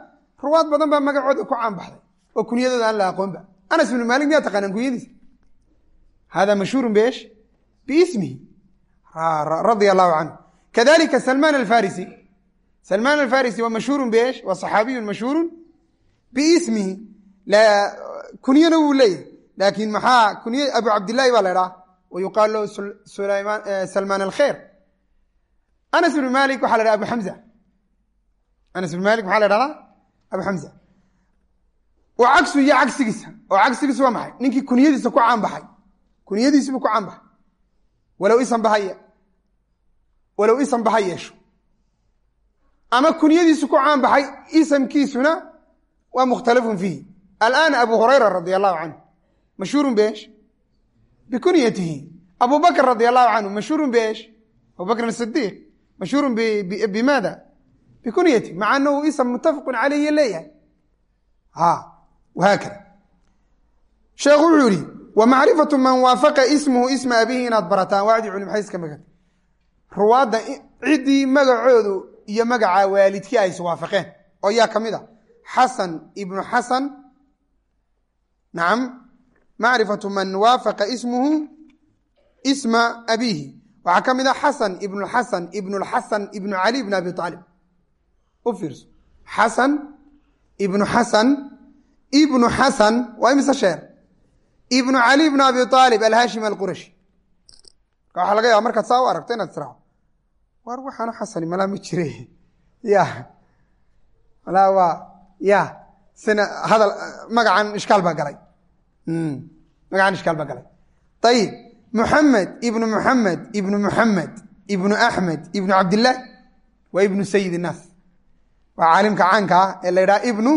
ruwaad badan baa magacooda ku caan baxday oo kunyadooda aan la aqoonba anas bnu maalik miyaa taqaanaan kunyadiisa? Hada mashhuurun beesh? Biismihi radia allahu canhu kadalika salmaan alfarisi. Salmaan alfarisi waa mashhuurun beesh waa saxaabiyun mashhuurun biismihi kunyana wuu leeyahy laakiin maxaa kuny abu cabdillahi baa la idhaha wa yuqaal lahu salmaan alkheir anas bnu malik waxaa la dhaha abu xamza anas bnu malik maxaa la dhahdaa abu xamza wa cagsu iyo cagsigiisa. Oo cagsigiisa waa maxay? Ninkii kunyadiisa ku caan baxay kunyadiisiibuu ku caan baxay walow isan baha yeesho. Ama kunyadiisu ku caan baxay isamkiisuna waa mukhtalafun fiihi. Alaan abu hurayra radi allahu canhu mashhuurun beesh bikunyatihi abu bakr radi allahu canhu mashhuurun beesh abu bakrin sidiiq mashhuurun bimaada bikunyati maca anahu ism muttafaqun caleyhi leeyahay. Haakada. Sheekhu wuxuu yihi wa macrifatu man waafaqa ismuhu isma abihi inaad barataan wacdi culimxayska magad ruwaadda ciddii magacoodu iyo magaca waalidkii ay iswaafaqeen oo yaa ka mid a xasan ibnu xasan. Nacam macrifatu man waafaqa ismuhu isma abiihi waxaa ka mid a xasan ibnu xasan ibnu lxasan ibnu cali bn abi aalib u fiirso. Xasan ibnu xasan ibnu ibnu cali bn abi aalib alhaashim alqurashi. Marka waxaa laga yaaba markaad saa u aragto inaad tirao war waxaana xasani malaa ma jire ya. Malaa waa ya. Sina hadal magacan ishkaal baa galay. Magacan ishkaal baa galay. Ayib muxamed ibnu muxamed ibnu muxamed ibnu axmed ibnu cabdillaah waa ibnu sayid innaas waa caalimka caanka ah ee la ydhaha ibnu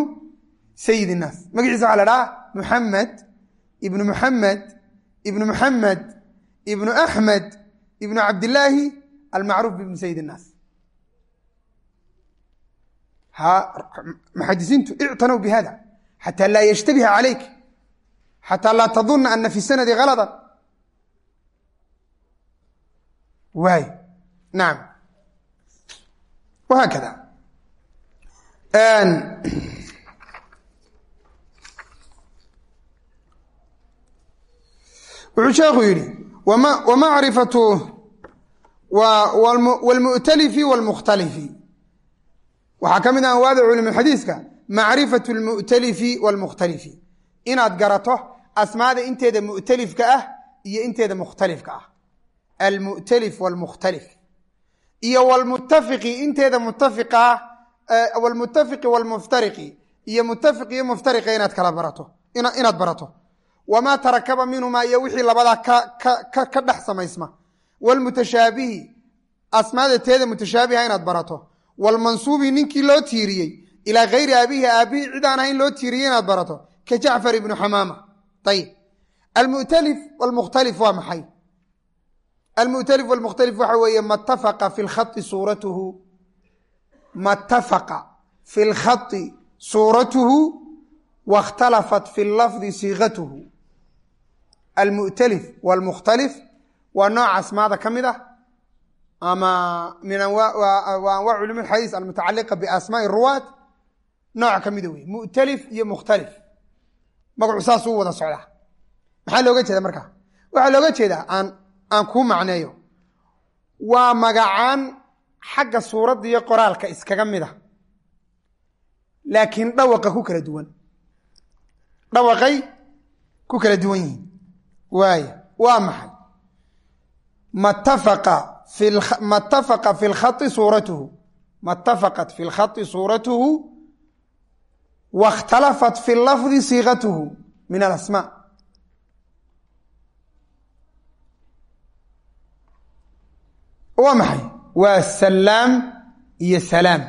sayid innaas magaciisa waxa la dhaha muxamed ibnu muxamed ibnu muxamed ibnu axmed ibnu cabdillaahi almacruuf bibni sayid innaas muxadisiintu ictanow bihada xataa laa yashtabiha calayk xataa laa tadunna ana fi sanadi halada waay nacam wahaakada wuxuu sheekhu yidhi wamacrifatu wlmu'talifi wlmukhtalifi waxaa ka mid ah anwaada culumi xadiiska macrifatu lmu'talifi wlmukhtalifi inaad garato asmaada inteeda mu'talifka ah iyo inteeda mukhtalifka ah. Almu'talif wlmukhtalif iyo wlmutafiqi inteeda mutafiqa ah wlmutafiqi wlmuftariqi iyo mutafiq iyo muftariqa inaad kala barato inaad barato wamaa tarakaba minhumaa iyo wixii labadaa ka dhex samaysma wlmutashaabihi asmaada teeda mutashaabiha inaad barato wlmansuubi ninkii loo tiiriyey ilaa hayri aabihi aabbihi cid aan ahayn loo tiiriyey inaad barato ka jacfar ibnu xamaama ayib almu'talif wlmukhtalif waa maxay almu'talif wlmukhtalif waxa weeye matafaqa fi lkhai suuratuhu matafaqa fi lkhai suuratuhu waاkhtalafat fi lafdi siiqatuhu almu'talif wlmukhtalif waa nooc asmaada ka mid ah ama min waa anwac culum almutacaliqa biasmaai ruwaat nooc ka mida wey mu'talif iyo mukhtalif magacu saasuu wada socdaa maxaa looga jeeda markaa waxaa looga jeedaa aan aan kuu macneeyo waa magacaan xagga suuradda iyo qoraalka iskaga mid a laakiin dhawaqa ku kala duwan dhawaqay ku kala duwan yihiin waaya waa maxay? Matafaqa fi lkhai suuratuhu. Matafaqat fi lkhai suuratuhu waاkhtalafat fi lafdi siiqatuhu min alasmaa waa maxay? Waa salaam iyo salaam.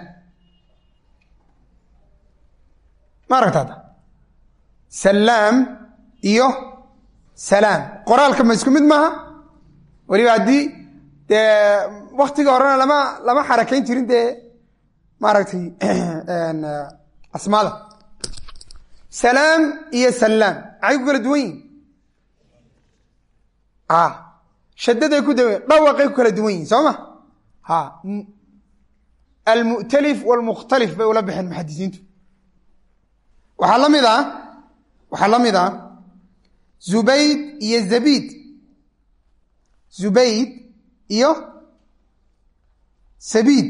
Ma aragtaada salaam iyo salaam qoraalka ma isku mid maaha? Weliba haddii dee waktiga horena lama lama xarakayn jirin dee maaragtay asmaada. Salaam iyo salaam maxay ku kala duwan yihiin shadaday ku dawe dhawaqay ku kala duwan yihiin soo ma ha almu'talif wاlmukhtalif bay ula baxeen muxadisiintu waxaa la mid a waxaa la mid a zubayd iyo zabid. Zubayd iyo sabiid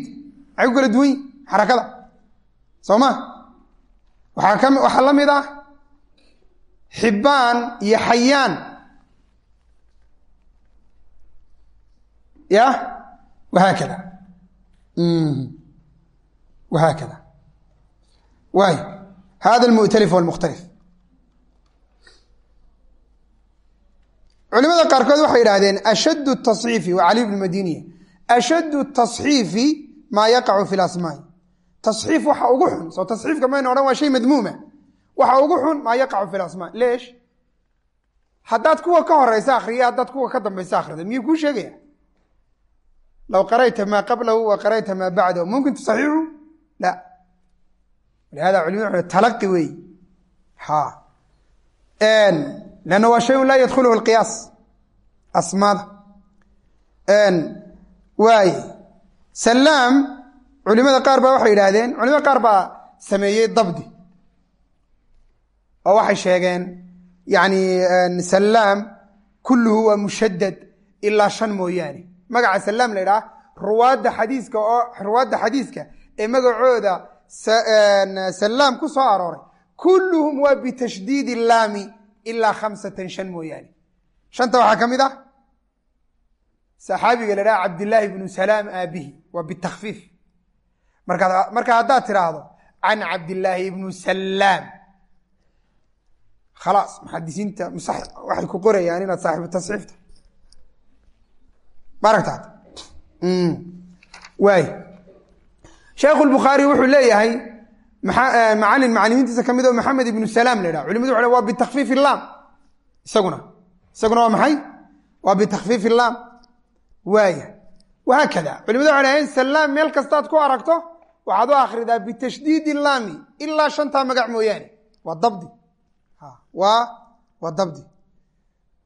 maxay ku kala duwan yihiin xarakada. Soo ma waxaa ka waxaa la mid ah xibbaan iyo xayaan. Ya? Wahaakada wahaakada waay. Hada almu'talif walmukhtalif culimada qaarkood waxay yidhahdeen ashaddu tasxiifi waa cali bnu madiniya ashaddu tasxiifi maa yaqacu fi lasmaai tasxiif waxa ugu xun soo tasxiifka mayna odhan waa shay madmuuma. Waxa ugu xun maa yaqacu fi lasmaa leesh haddaad kuwa ka horeysa akhriya haddaad kuwa ka dambaysa akhrida miyuu kuu sheegaya? Low qarayta maa qablahu wa maa bacdahu. Mumkin tusaxiixu la. Walihada culimadu talaqi wey lanna waa shayun laa yadkhuluhu lqiyaas asmaada waaye salaam culimada qaar baa waxay yidhaahdeen culimada qaar baa sameeyey dabdi oo waxay sheegeen yani salaam kulluhu waa mushadad ilaa shan mooyaane magaca salaam la ydhaha ruwaadda xadiiska oo ruwaadda xadiiska ee magacooda salaam ku soo arooray kulluhum waa bitashdiidi laami ilaa khamsatan shan mooyaane shanta waxaa ka mid ah saxaabiga la dhaha cabdillaahi bnu salaam aabihi waa bitakfiif markaa marka haddaad tiraahdo can cabdillaahi ibnu salaam khalaas muxadisiinta waxay ku qorayaan inaad saaxibu tasxiifta maaragtaad waay sheekhu lbukhaari wuxuu leeyahay macalin macalimiintiisa ka mid oo maxamed ibnu salaam la ydhaha culimadu waa waa bitakfiif laam isaguna isaguna waa maxay? Waa bitakfiif laam waaya wahaakada culimadu waxay dhaheen salaam meel kastaad ku aragto waxaad u akhridaa bitashdiidi laami ilaa shantaa magac mooyaane. Waa dabdi. Waa waa dabdi.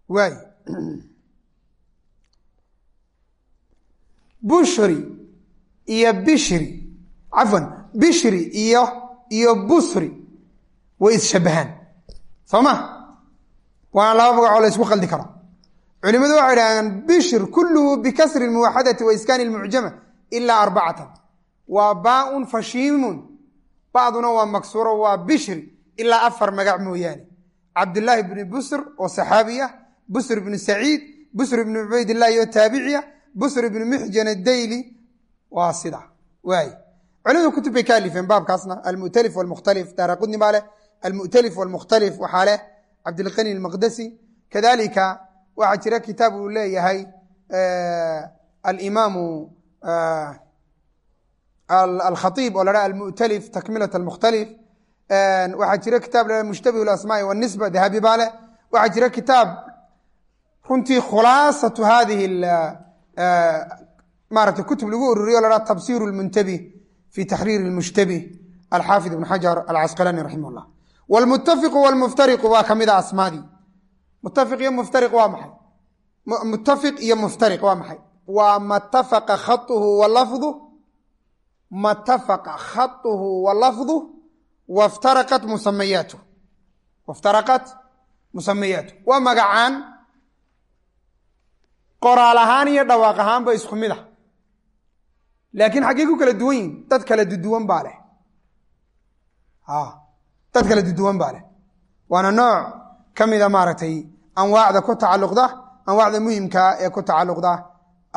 Waay. Bushri iyo bishri cafwan bishri iyo iyo busri way isshabahaan soo ma? Waana laba magacoo la ysku qaldi karo. Culimadu waxay dhahdeen bishr kulluhu bikasri muwaxadati wa iskaani lmucjama ilaa arbacatan. Waa baaun fashiimun. Bacduna waa maksuuro waa bishri ilaa afar magac mooyaane. Cabdulaahi bni busr oo saxaabi ah busr bni saciid busr bni cubaydillahi oo taabiciya busr bni muxjan adayli waa sida. Waay culimadu kutub bay ka alifeen baabkaasna. Almu'talif walmukhtalif daara qudni baa leh. Almu'talif walmukhtalif waxaa leh cabdilqani almaqdasi kadalika waxaa jira kitaab uu leeyahay alimaamu alkhaiib oo la dhaha almu'talif takmilat almukhtalif. Waxaa jira kitaab la mushtabih alasmaai wanisba dahabi baa leh. Waxaa jira kitaab runtii khulaasatu hadihi maarata kutub lagu ururiyo o la lmuntabih fi taxriir lmushtabih alxaafid ibn xajar alcasqalani raximah llah wlmutafiqu wlmuftariqu waa ka mid a asmaadii mutafiq iyo muftariq waa maxay mutafiq iyo muftariq waa maxay waa matafaqa khauhu wa lafdu matafaqa khauhu wa lafduh waftaraqat musamayaatu waftaraqat musamayaatu waa magacaan qoraal ahaan iyo dhawaaq ahaanba isku mid ah laakiin xaggey ku kala duwan yihiin dad kala duduwan baa leh. Dad kala duduwan baa leh. Waana nooc ka mida maaragtay anwaacda ku tacaluqda anwaacda muhimkaa ee ku tacaluqda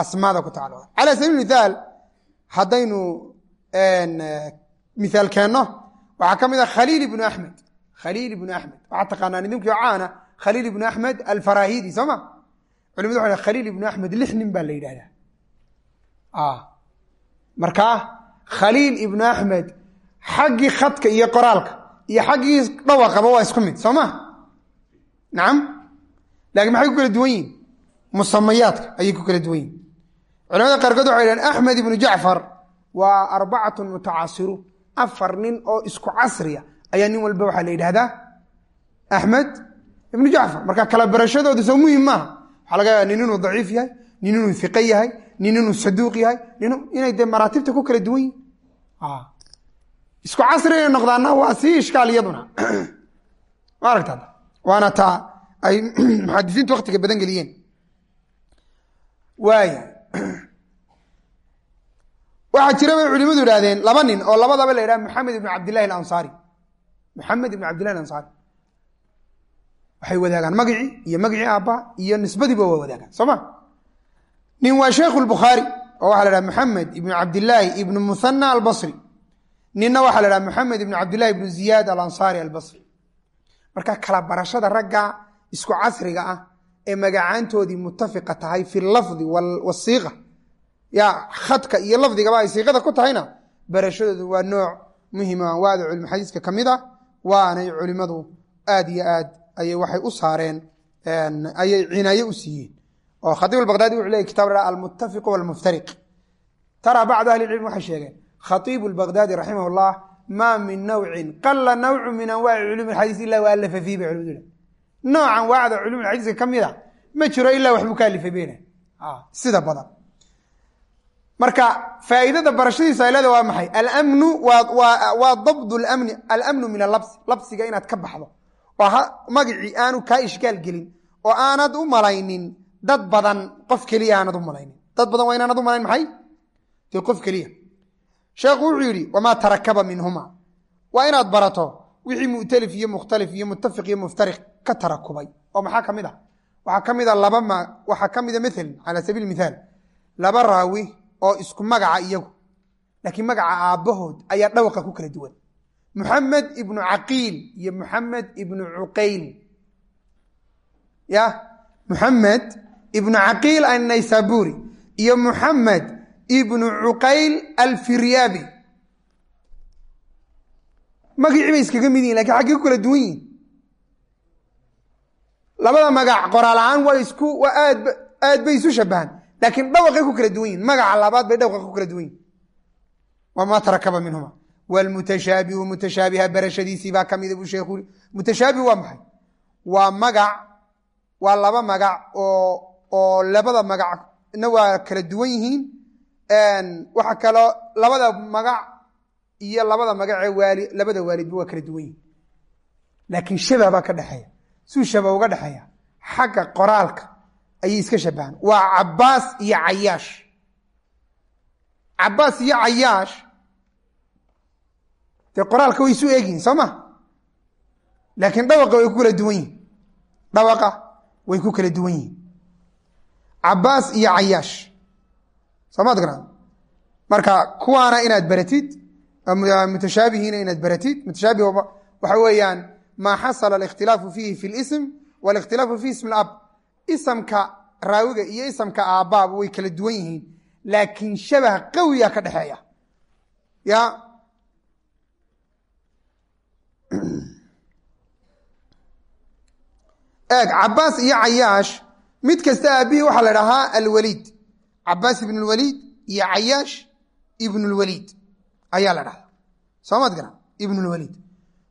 asmaada ku tacaluqda cala sabiil mithaal haddaynu mithaal keenno waxaa ka mid a khaliil ibnu axmed. Khaliil ibnu axmed. Waxaa taqaanaan idinkio caana khaliil ibnu axmed alfarahidi soo ma? Culimadu waxa khaliil ibnu axmed lix nin baa la yidhahdaa markaa khaliil ibnu axmed xaggii khadka iyo qoraalka iyo xaggii dhawaqaba waa isku mid soo ma? Nacam lakiin maxay ku kala duwan yihiin musamayaadka ku kala duwan yihiin culamada qaarkood waxay dhahen axmed ibnu jacfar waa arbacatun mutacaasiruun afar nin oo isku casriya. Ayaa nin walba waxaa la yidhahdaa axmed ibnu jacfar. Marka kala barashadooda soo muhiim maaha. Waxaa laga yaaba nin inuu daciif yahay nin inuu iqe yahay nin inuu saduuq yahay inay dee maraatibta ku kala duwan yihiin isku casri inay noqdaana waa sii ishkaal ma aragta waana taa ay muxadisiintu waktiga badan geliyeen. Waaya waxaa jira bay culimadu idhahdeen laba nin oo labadaba la yidhaha maxamed ibnu cabdillahi alansaari. Maxamed ibnu cabdillahi alansaari. Waxay wadaagaan magicii iyo magicii aabba iyo nisbadiiba waa wadaagaan. Soo ma nin waa sheikhu lbukhaari oo waxaa la dhaha maxamed ibnu cabdillaahi ibnu muhana albasri. Ninna waxaa la dhaha maxamed ibnu cabdillahi ibnu ziyaad alansaari albasri. Marka kala barashada ragga isku casriga ah ee magacaantoodii mutafiqa tahay fi lafdi wasiiqa ya khadka iyo lafdigaba ay siiqada ku tahayna. Barashadoodu waa nooc muhima anwaacda culimo xadiiska ka mid a waanay culimadu aad iyo aad ayay waxay u saareen ayay cinaaye u siiyeen oo khatiib albaqdaadi wuxuu leeyay kitab la almuttafiq walmuftariq. Taraa bacdu ahli ilcilm waxay sheegeen khatiibu albaqdaadi raximah llah maa min nawcin qala nawcu min anwaaci culumi alxadiis ila waalafa fiih bay culimadu le noocan waacda culum alxadiiska ka mid a ma jiro ilaa waxbuu ka beyna sida badan. Marka faa'iidada barashadiisa ay leeda waa maxay? Alamnu waa dabdu lamni alamnu min alabsi labsiga inaad ka baxdo. Oo magacii aanu kaa ishkaal gelin oo aanad u malaynin dad badan qof keliya aanad u malaynin dad badan waa inaanad u malayn maxay? Dee qof keliya. Sheekhu wuxuu yidhi wamaa tarakaba minhuma. Waa inaad barato wixii mu'talif iyo mukhtalif iyo muttafiq iyo muftariq ka tarakubay. Oo maxaa ka mid a waxaa ka mid a laba ma waxaa ka mida maalan cala sabiil mithaal. Laba raawi oo isku magaca iyagu. Laakiin magaca aabbahood ayaa dhawaqa ku kala duwan. Muxamed ibnu caqiil iyo muxamed ibnu cuqayl. Ya muxamed ibnu caqiil annaysaburi iyo muxamed ibnu cuqayl alfiryaabi magacii bay iskaga mid yihiin laakiin xaggee ku kala duwan yihiin labada magac qoraal-aan waa isku waa aad aad bay isu shabahan laakiin dhawaqay ku kala duwan yihiin magaca labaad bay dhawaqa ku kala duwan yihiin wamaa tarakaba minhuma wlmutashaabihu mutashaabiha barashadiisii baa kamida buu sheekhu uri mutashaabih waa maxay? Waa magac waa laba magac oo oo labada magacna waa kala duwan yihiin. Waxaa kaloo labada magac iyo labada magacee waali labada waalidba waa kala duwan yihiin laakiin shabah baa ka dhexeeya. Suu shaba uga dhexeeya. Xagga qoraalka ayay iska shabahaan waa cabaas iyo cayaash. Cabaas iyo cayaash dee qoraalka way isu eegyihin soo ma? Laakiin dhawaqa way ku kala duwan yihiin dhawaqa way ku kala duwan yihiin cabaas iyo cayaash soomaad garan marka kuwaana inaad baratid mutashaabihiina inaad baratid mutashaabih waxa weeyaan maa xasala alikhtilaafu fiihi fi lism walikhtilaafu fi ismi lab isamka raawiga iyo isamka aabbaaba way kala duwan yihiin laakiin shabah qawiya ka dhexeeya ya? Eeg cabaas iyo cayaash mid kasta aabihii waxaa la dhahaa alwaliid. Cabaas ibn lwaliid iyo cayaash ibn lwaliid ayaa la dhahdaa soomaad garan ibn lwaliid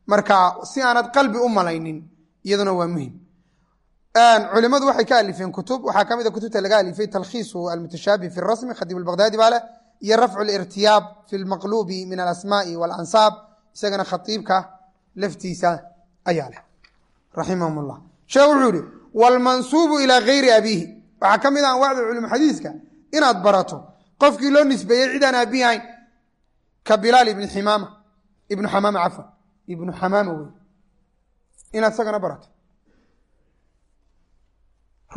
marka si aanad qalbi u malaynin iyaduna waa muhiim. Culimadu waxay ka alifeen kutub. Waxaa ka mid a kutubta laga alifay talkhiisu almutashaabih fi rasmi khadiib albaqdaadi baa leh iyo rafcu lirtiyaab fi lmaqlubi min alasmaai walansaab isagana khaiibka laftiisa ayaa leh. Raximahum llah sheekh wuxuu yihi wlmansuubu ilaa gayri abiihi waxaa ka mid ah anwacda culum xadiiska inaad barato qofkii loo nisbeeyey cidaan aabihi ahayn ka bilaal ibn ximaama ibnu xamaama cafwan ibnu xamaama wey inaad isagana barato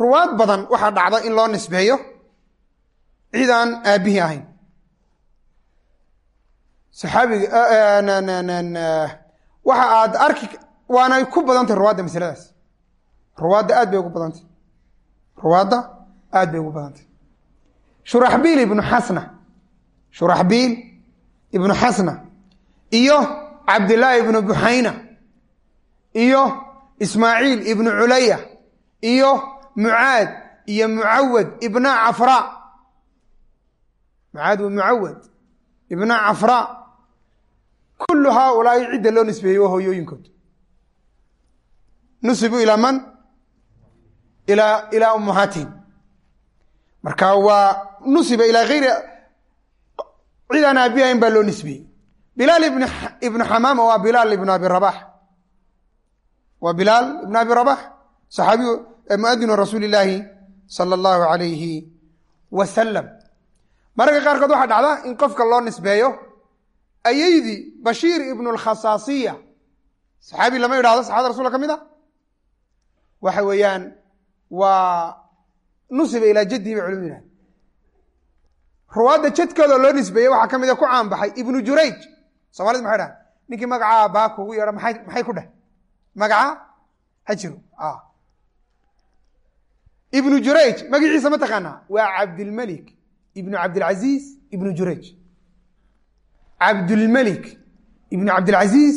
ruwaad badan waxaa dhacda in loo nisbeeyo cidaan aabihi ahayn saxaabiga waxa aad arki waanay ku badantay ruwaadda masaladaas ruwaadda aad bay ugu badantay. Ruwaadda aad bay ugu badantay. Shuraxbiil ibnu xasna shuraxbiil ibnu xasna iyo cabdillaahi ibnu buxayna iyo ismaaciil ibnu culaya iyo mucaad iyo mucawad ibna cafra mucaad wa mucawad ibna cafra kullu haaulaai cidda loo nisbeeyey waa hooyooyinkood. Nusibuu ilaa man ilaa ummahaatihim marka waa nusiba ilaa hayri cidaan aabihayn baa loo nisbeeyey bilaal ibn ibnu xamaama waa bilaal ibnu abi rabax waa bilaal ibnu abi rabax saxaabiyu muadinu rasuuli illaahi sala allahu alayhi wasalam mararka qaarkood waxaa dhacda in qofka loo nisbeeyo ayaydii bashiir ibnu lkhasaasiya saxaabi lama idhahdo saxabada rasulka ka mid a waxa weeyaan waa nusiba ilaa jaddihi bay culimadu yidhahda ruwaadda jadkooda loo nisbeeyey waxaa ka mid a ku caanbaxay ibnu jurayj. Somalida maxay dhahan ninkii magacaa baa kugu yeedha maay maxay ku dheh? Magaca ha jiro ibnu jurayj magaciisa ma taqaanaa? Waa cabdilmelik ibnu cabdilcaziiz ibnu jurayj. Cabdulmelik ibnu cabdilcaziiz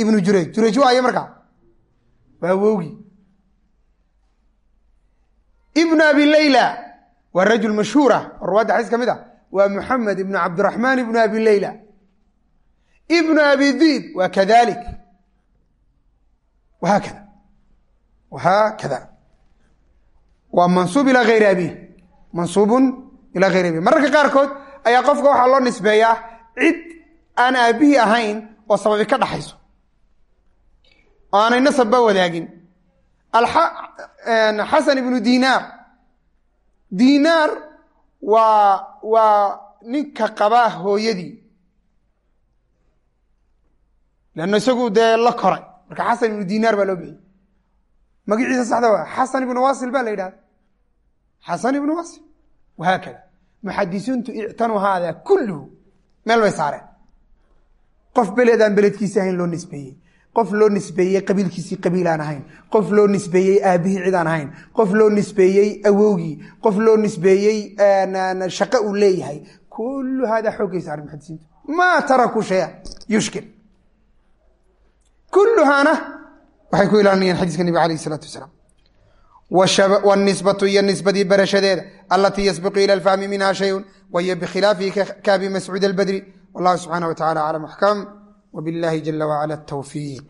ibnu jurayj. Jurayj waayo markaa? Waa wowgii ibnu abi leyla waa rajul mashhuura ruwaadda xadiis ka mid ah waa muxamed ibnu cabdiraxmaan ibnu abi leyla ibnu abi diib waa kadalik. Wahaakada wahaakada waa mansuub ilaa hayri abi mansuubun ilaa hayri abi mararka qaarkood ayaa qofka waxaa loo nisbeeyaa cid aan aabihii ahayn oo sababi ka dhaxayso. Oo aanay nasabba wadaagin xasan ibnu dinaar dinaar waa waa ninka qabaa hooyadii. Leanna isagu dee la koray. Marka xasan ibnu dinaar baa loo bixiyey. Magaciisa saxda waa xasan ibnu wasil baa la yidhahda xasan ibnu wasil. Wahaakada muxadisiintu ictanuu haada kulluhu. Meel bay saareen. Qof beled aan beledkiisi ahayn loo nisbeeyey qof loo nisbeeyey qabiilkiisii qabiil aan ahayn. Qof loo nisbeeyey aabihii cid aan ahayn. Qof loo nisbeeyey awowgii. Qof loo nisbeeyey shaqo uu leeyahay. Kullu hada xoogay saaren muxadisiintu. Maa tarakuu shaya. Yushkil. Kulluhaana waxay ku ilaalinayaan xadiiska nebiga alayh isalaatu wasalaam. Wاnisbatu iyo nisbadii barashadeeda alatii yasbiqu ila alfahmi minha shayun wahiyo bikhilaafihi kaabi mascuud albadri. Wallahu subxaanah wa tacala aclam axkam wbillahi jala wacala tawfiiq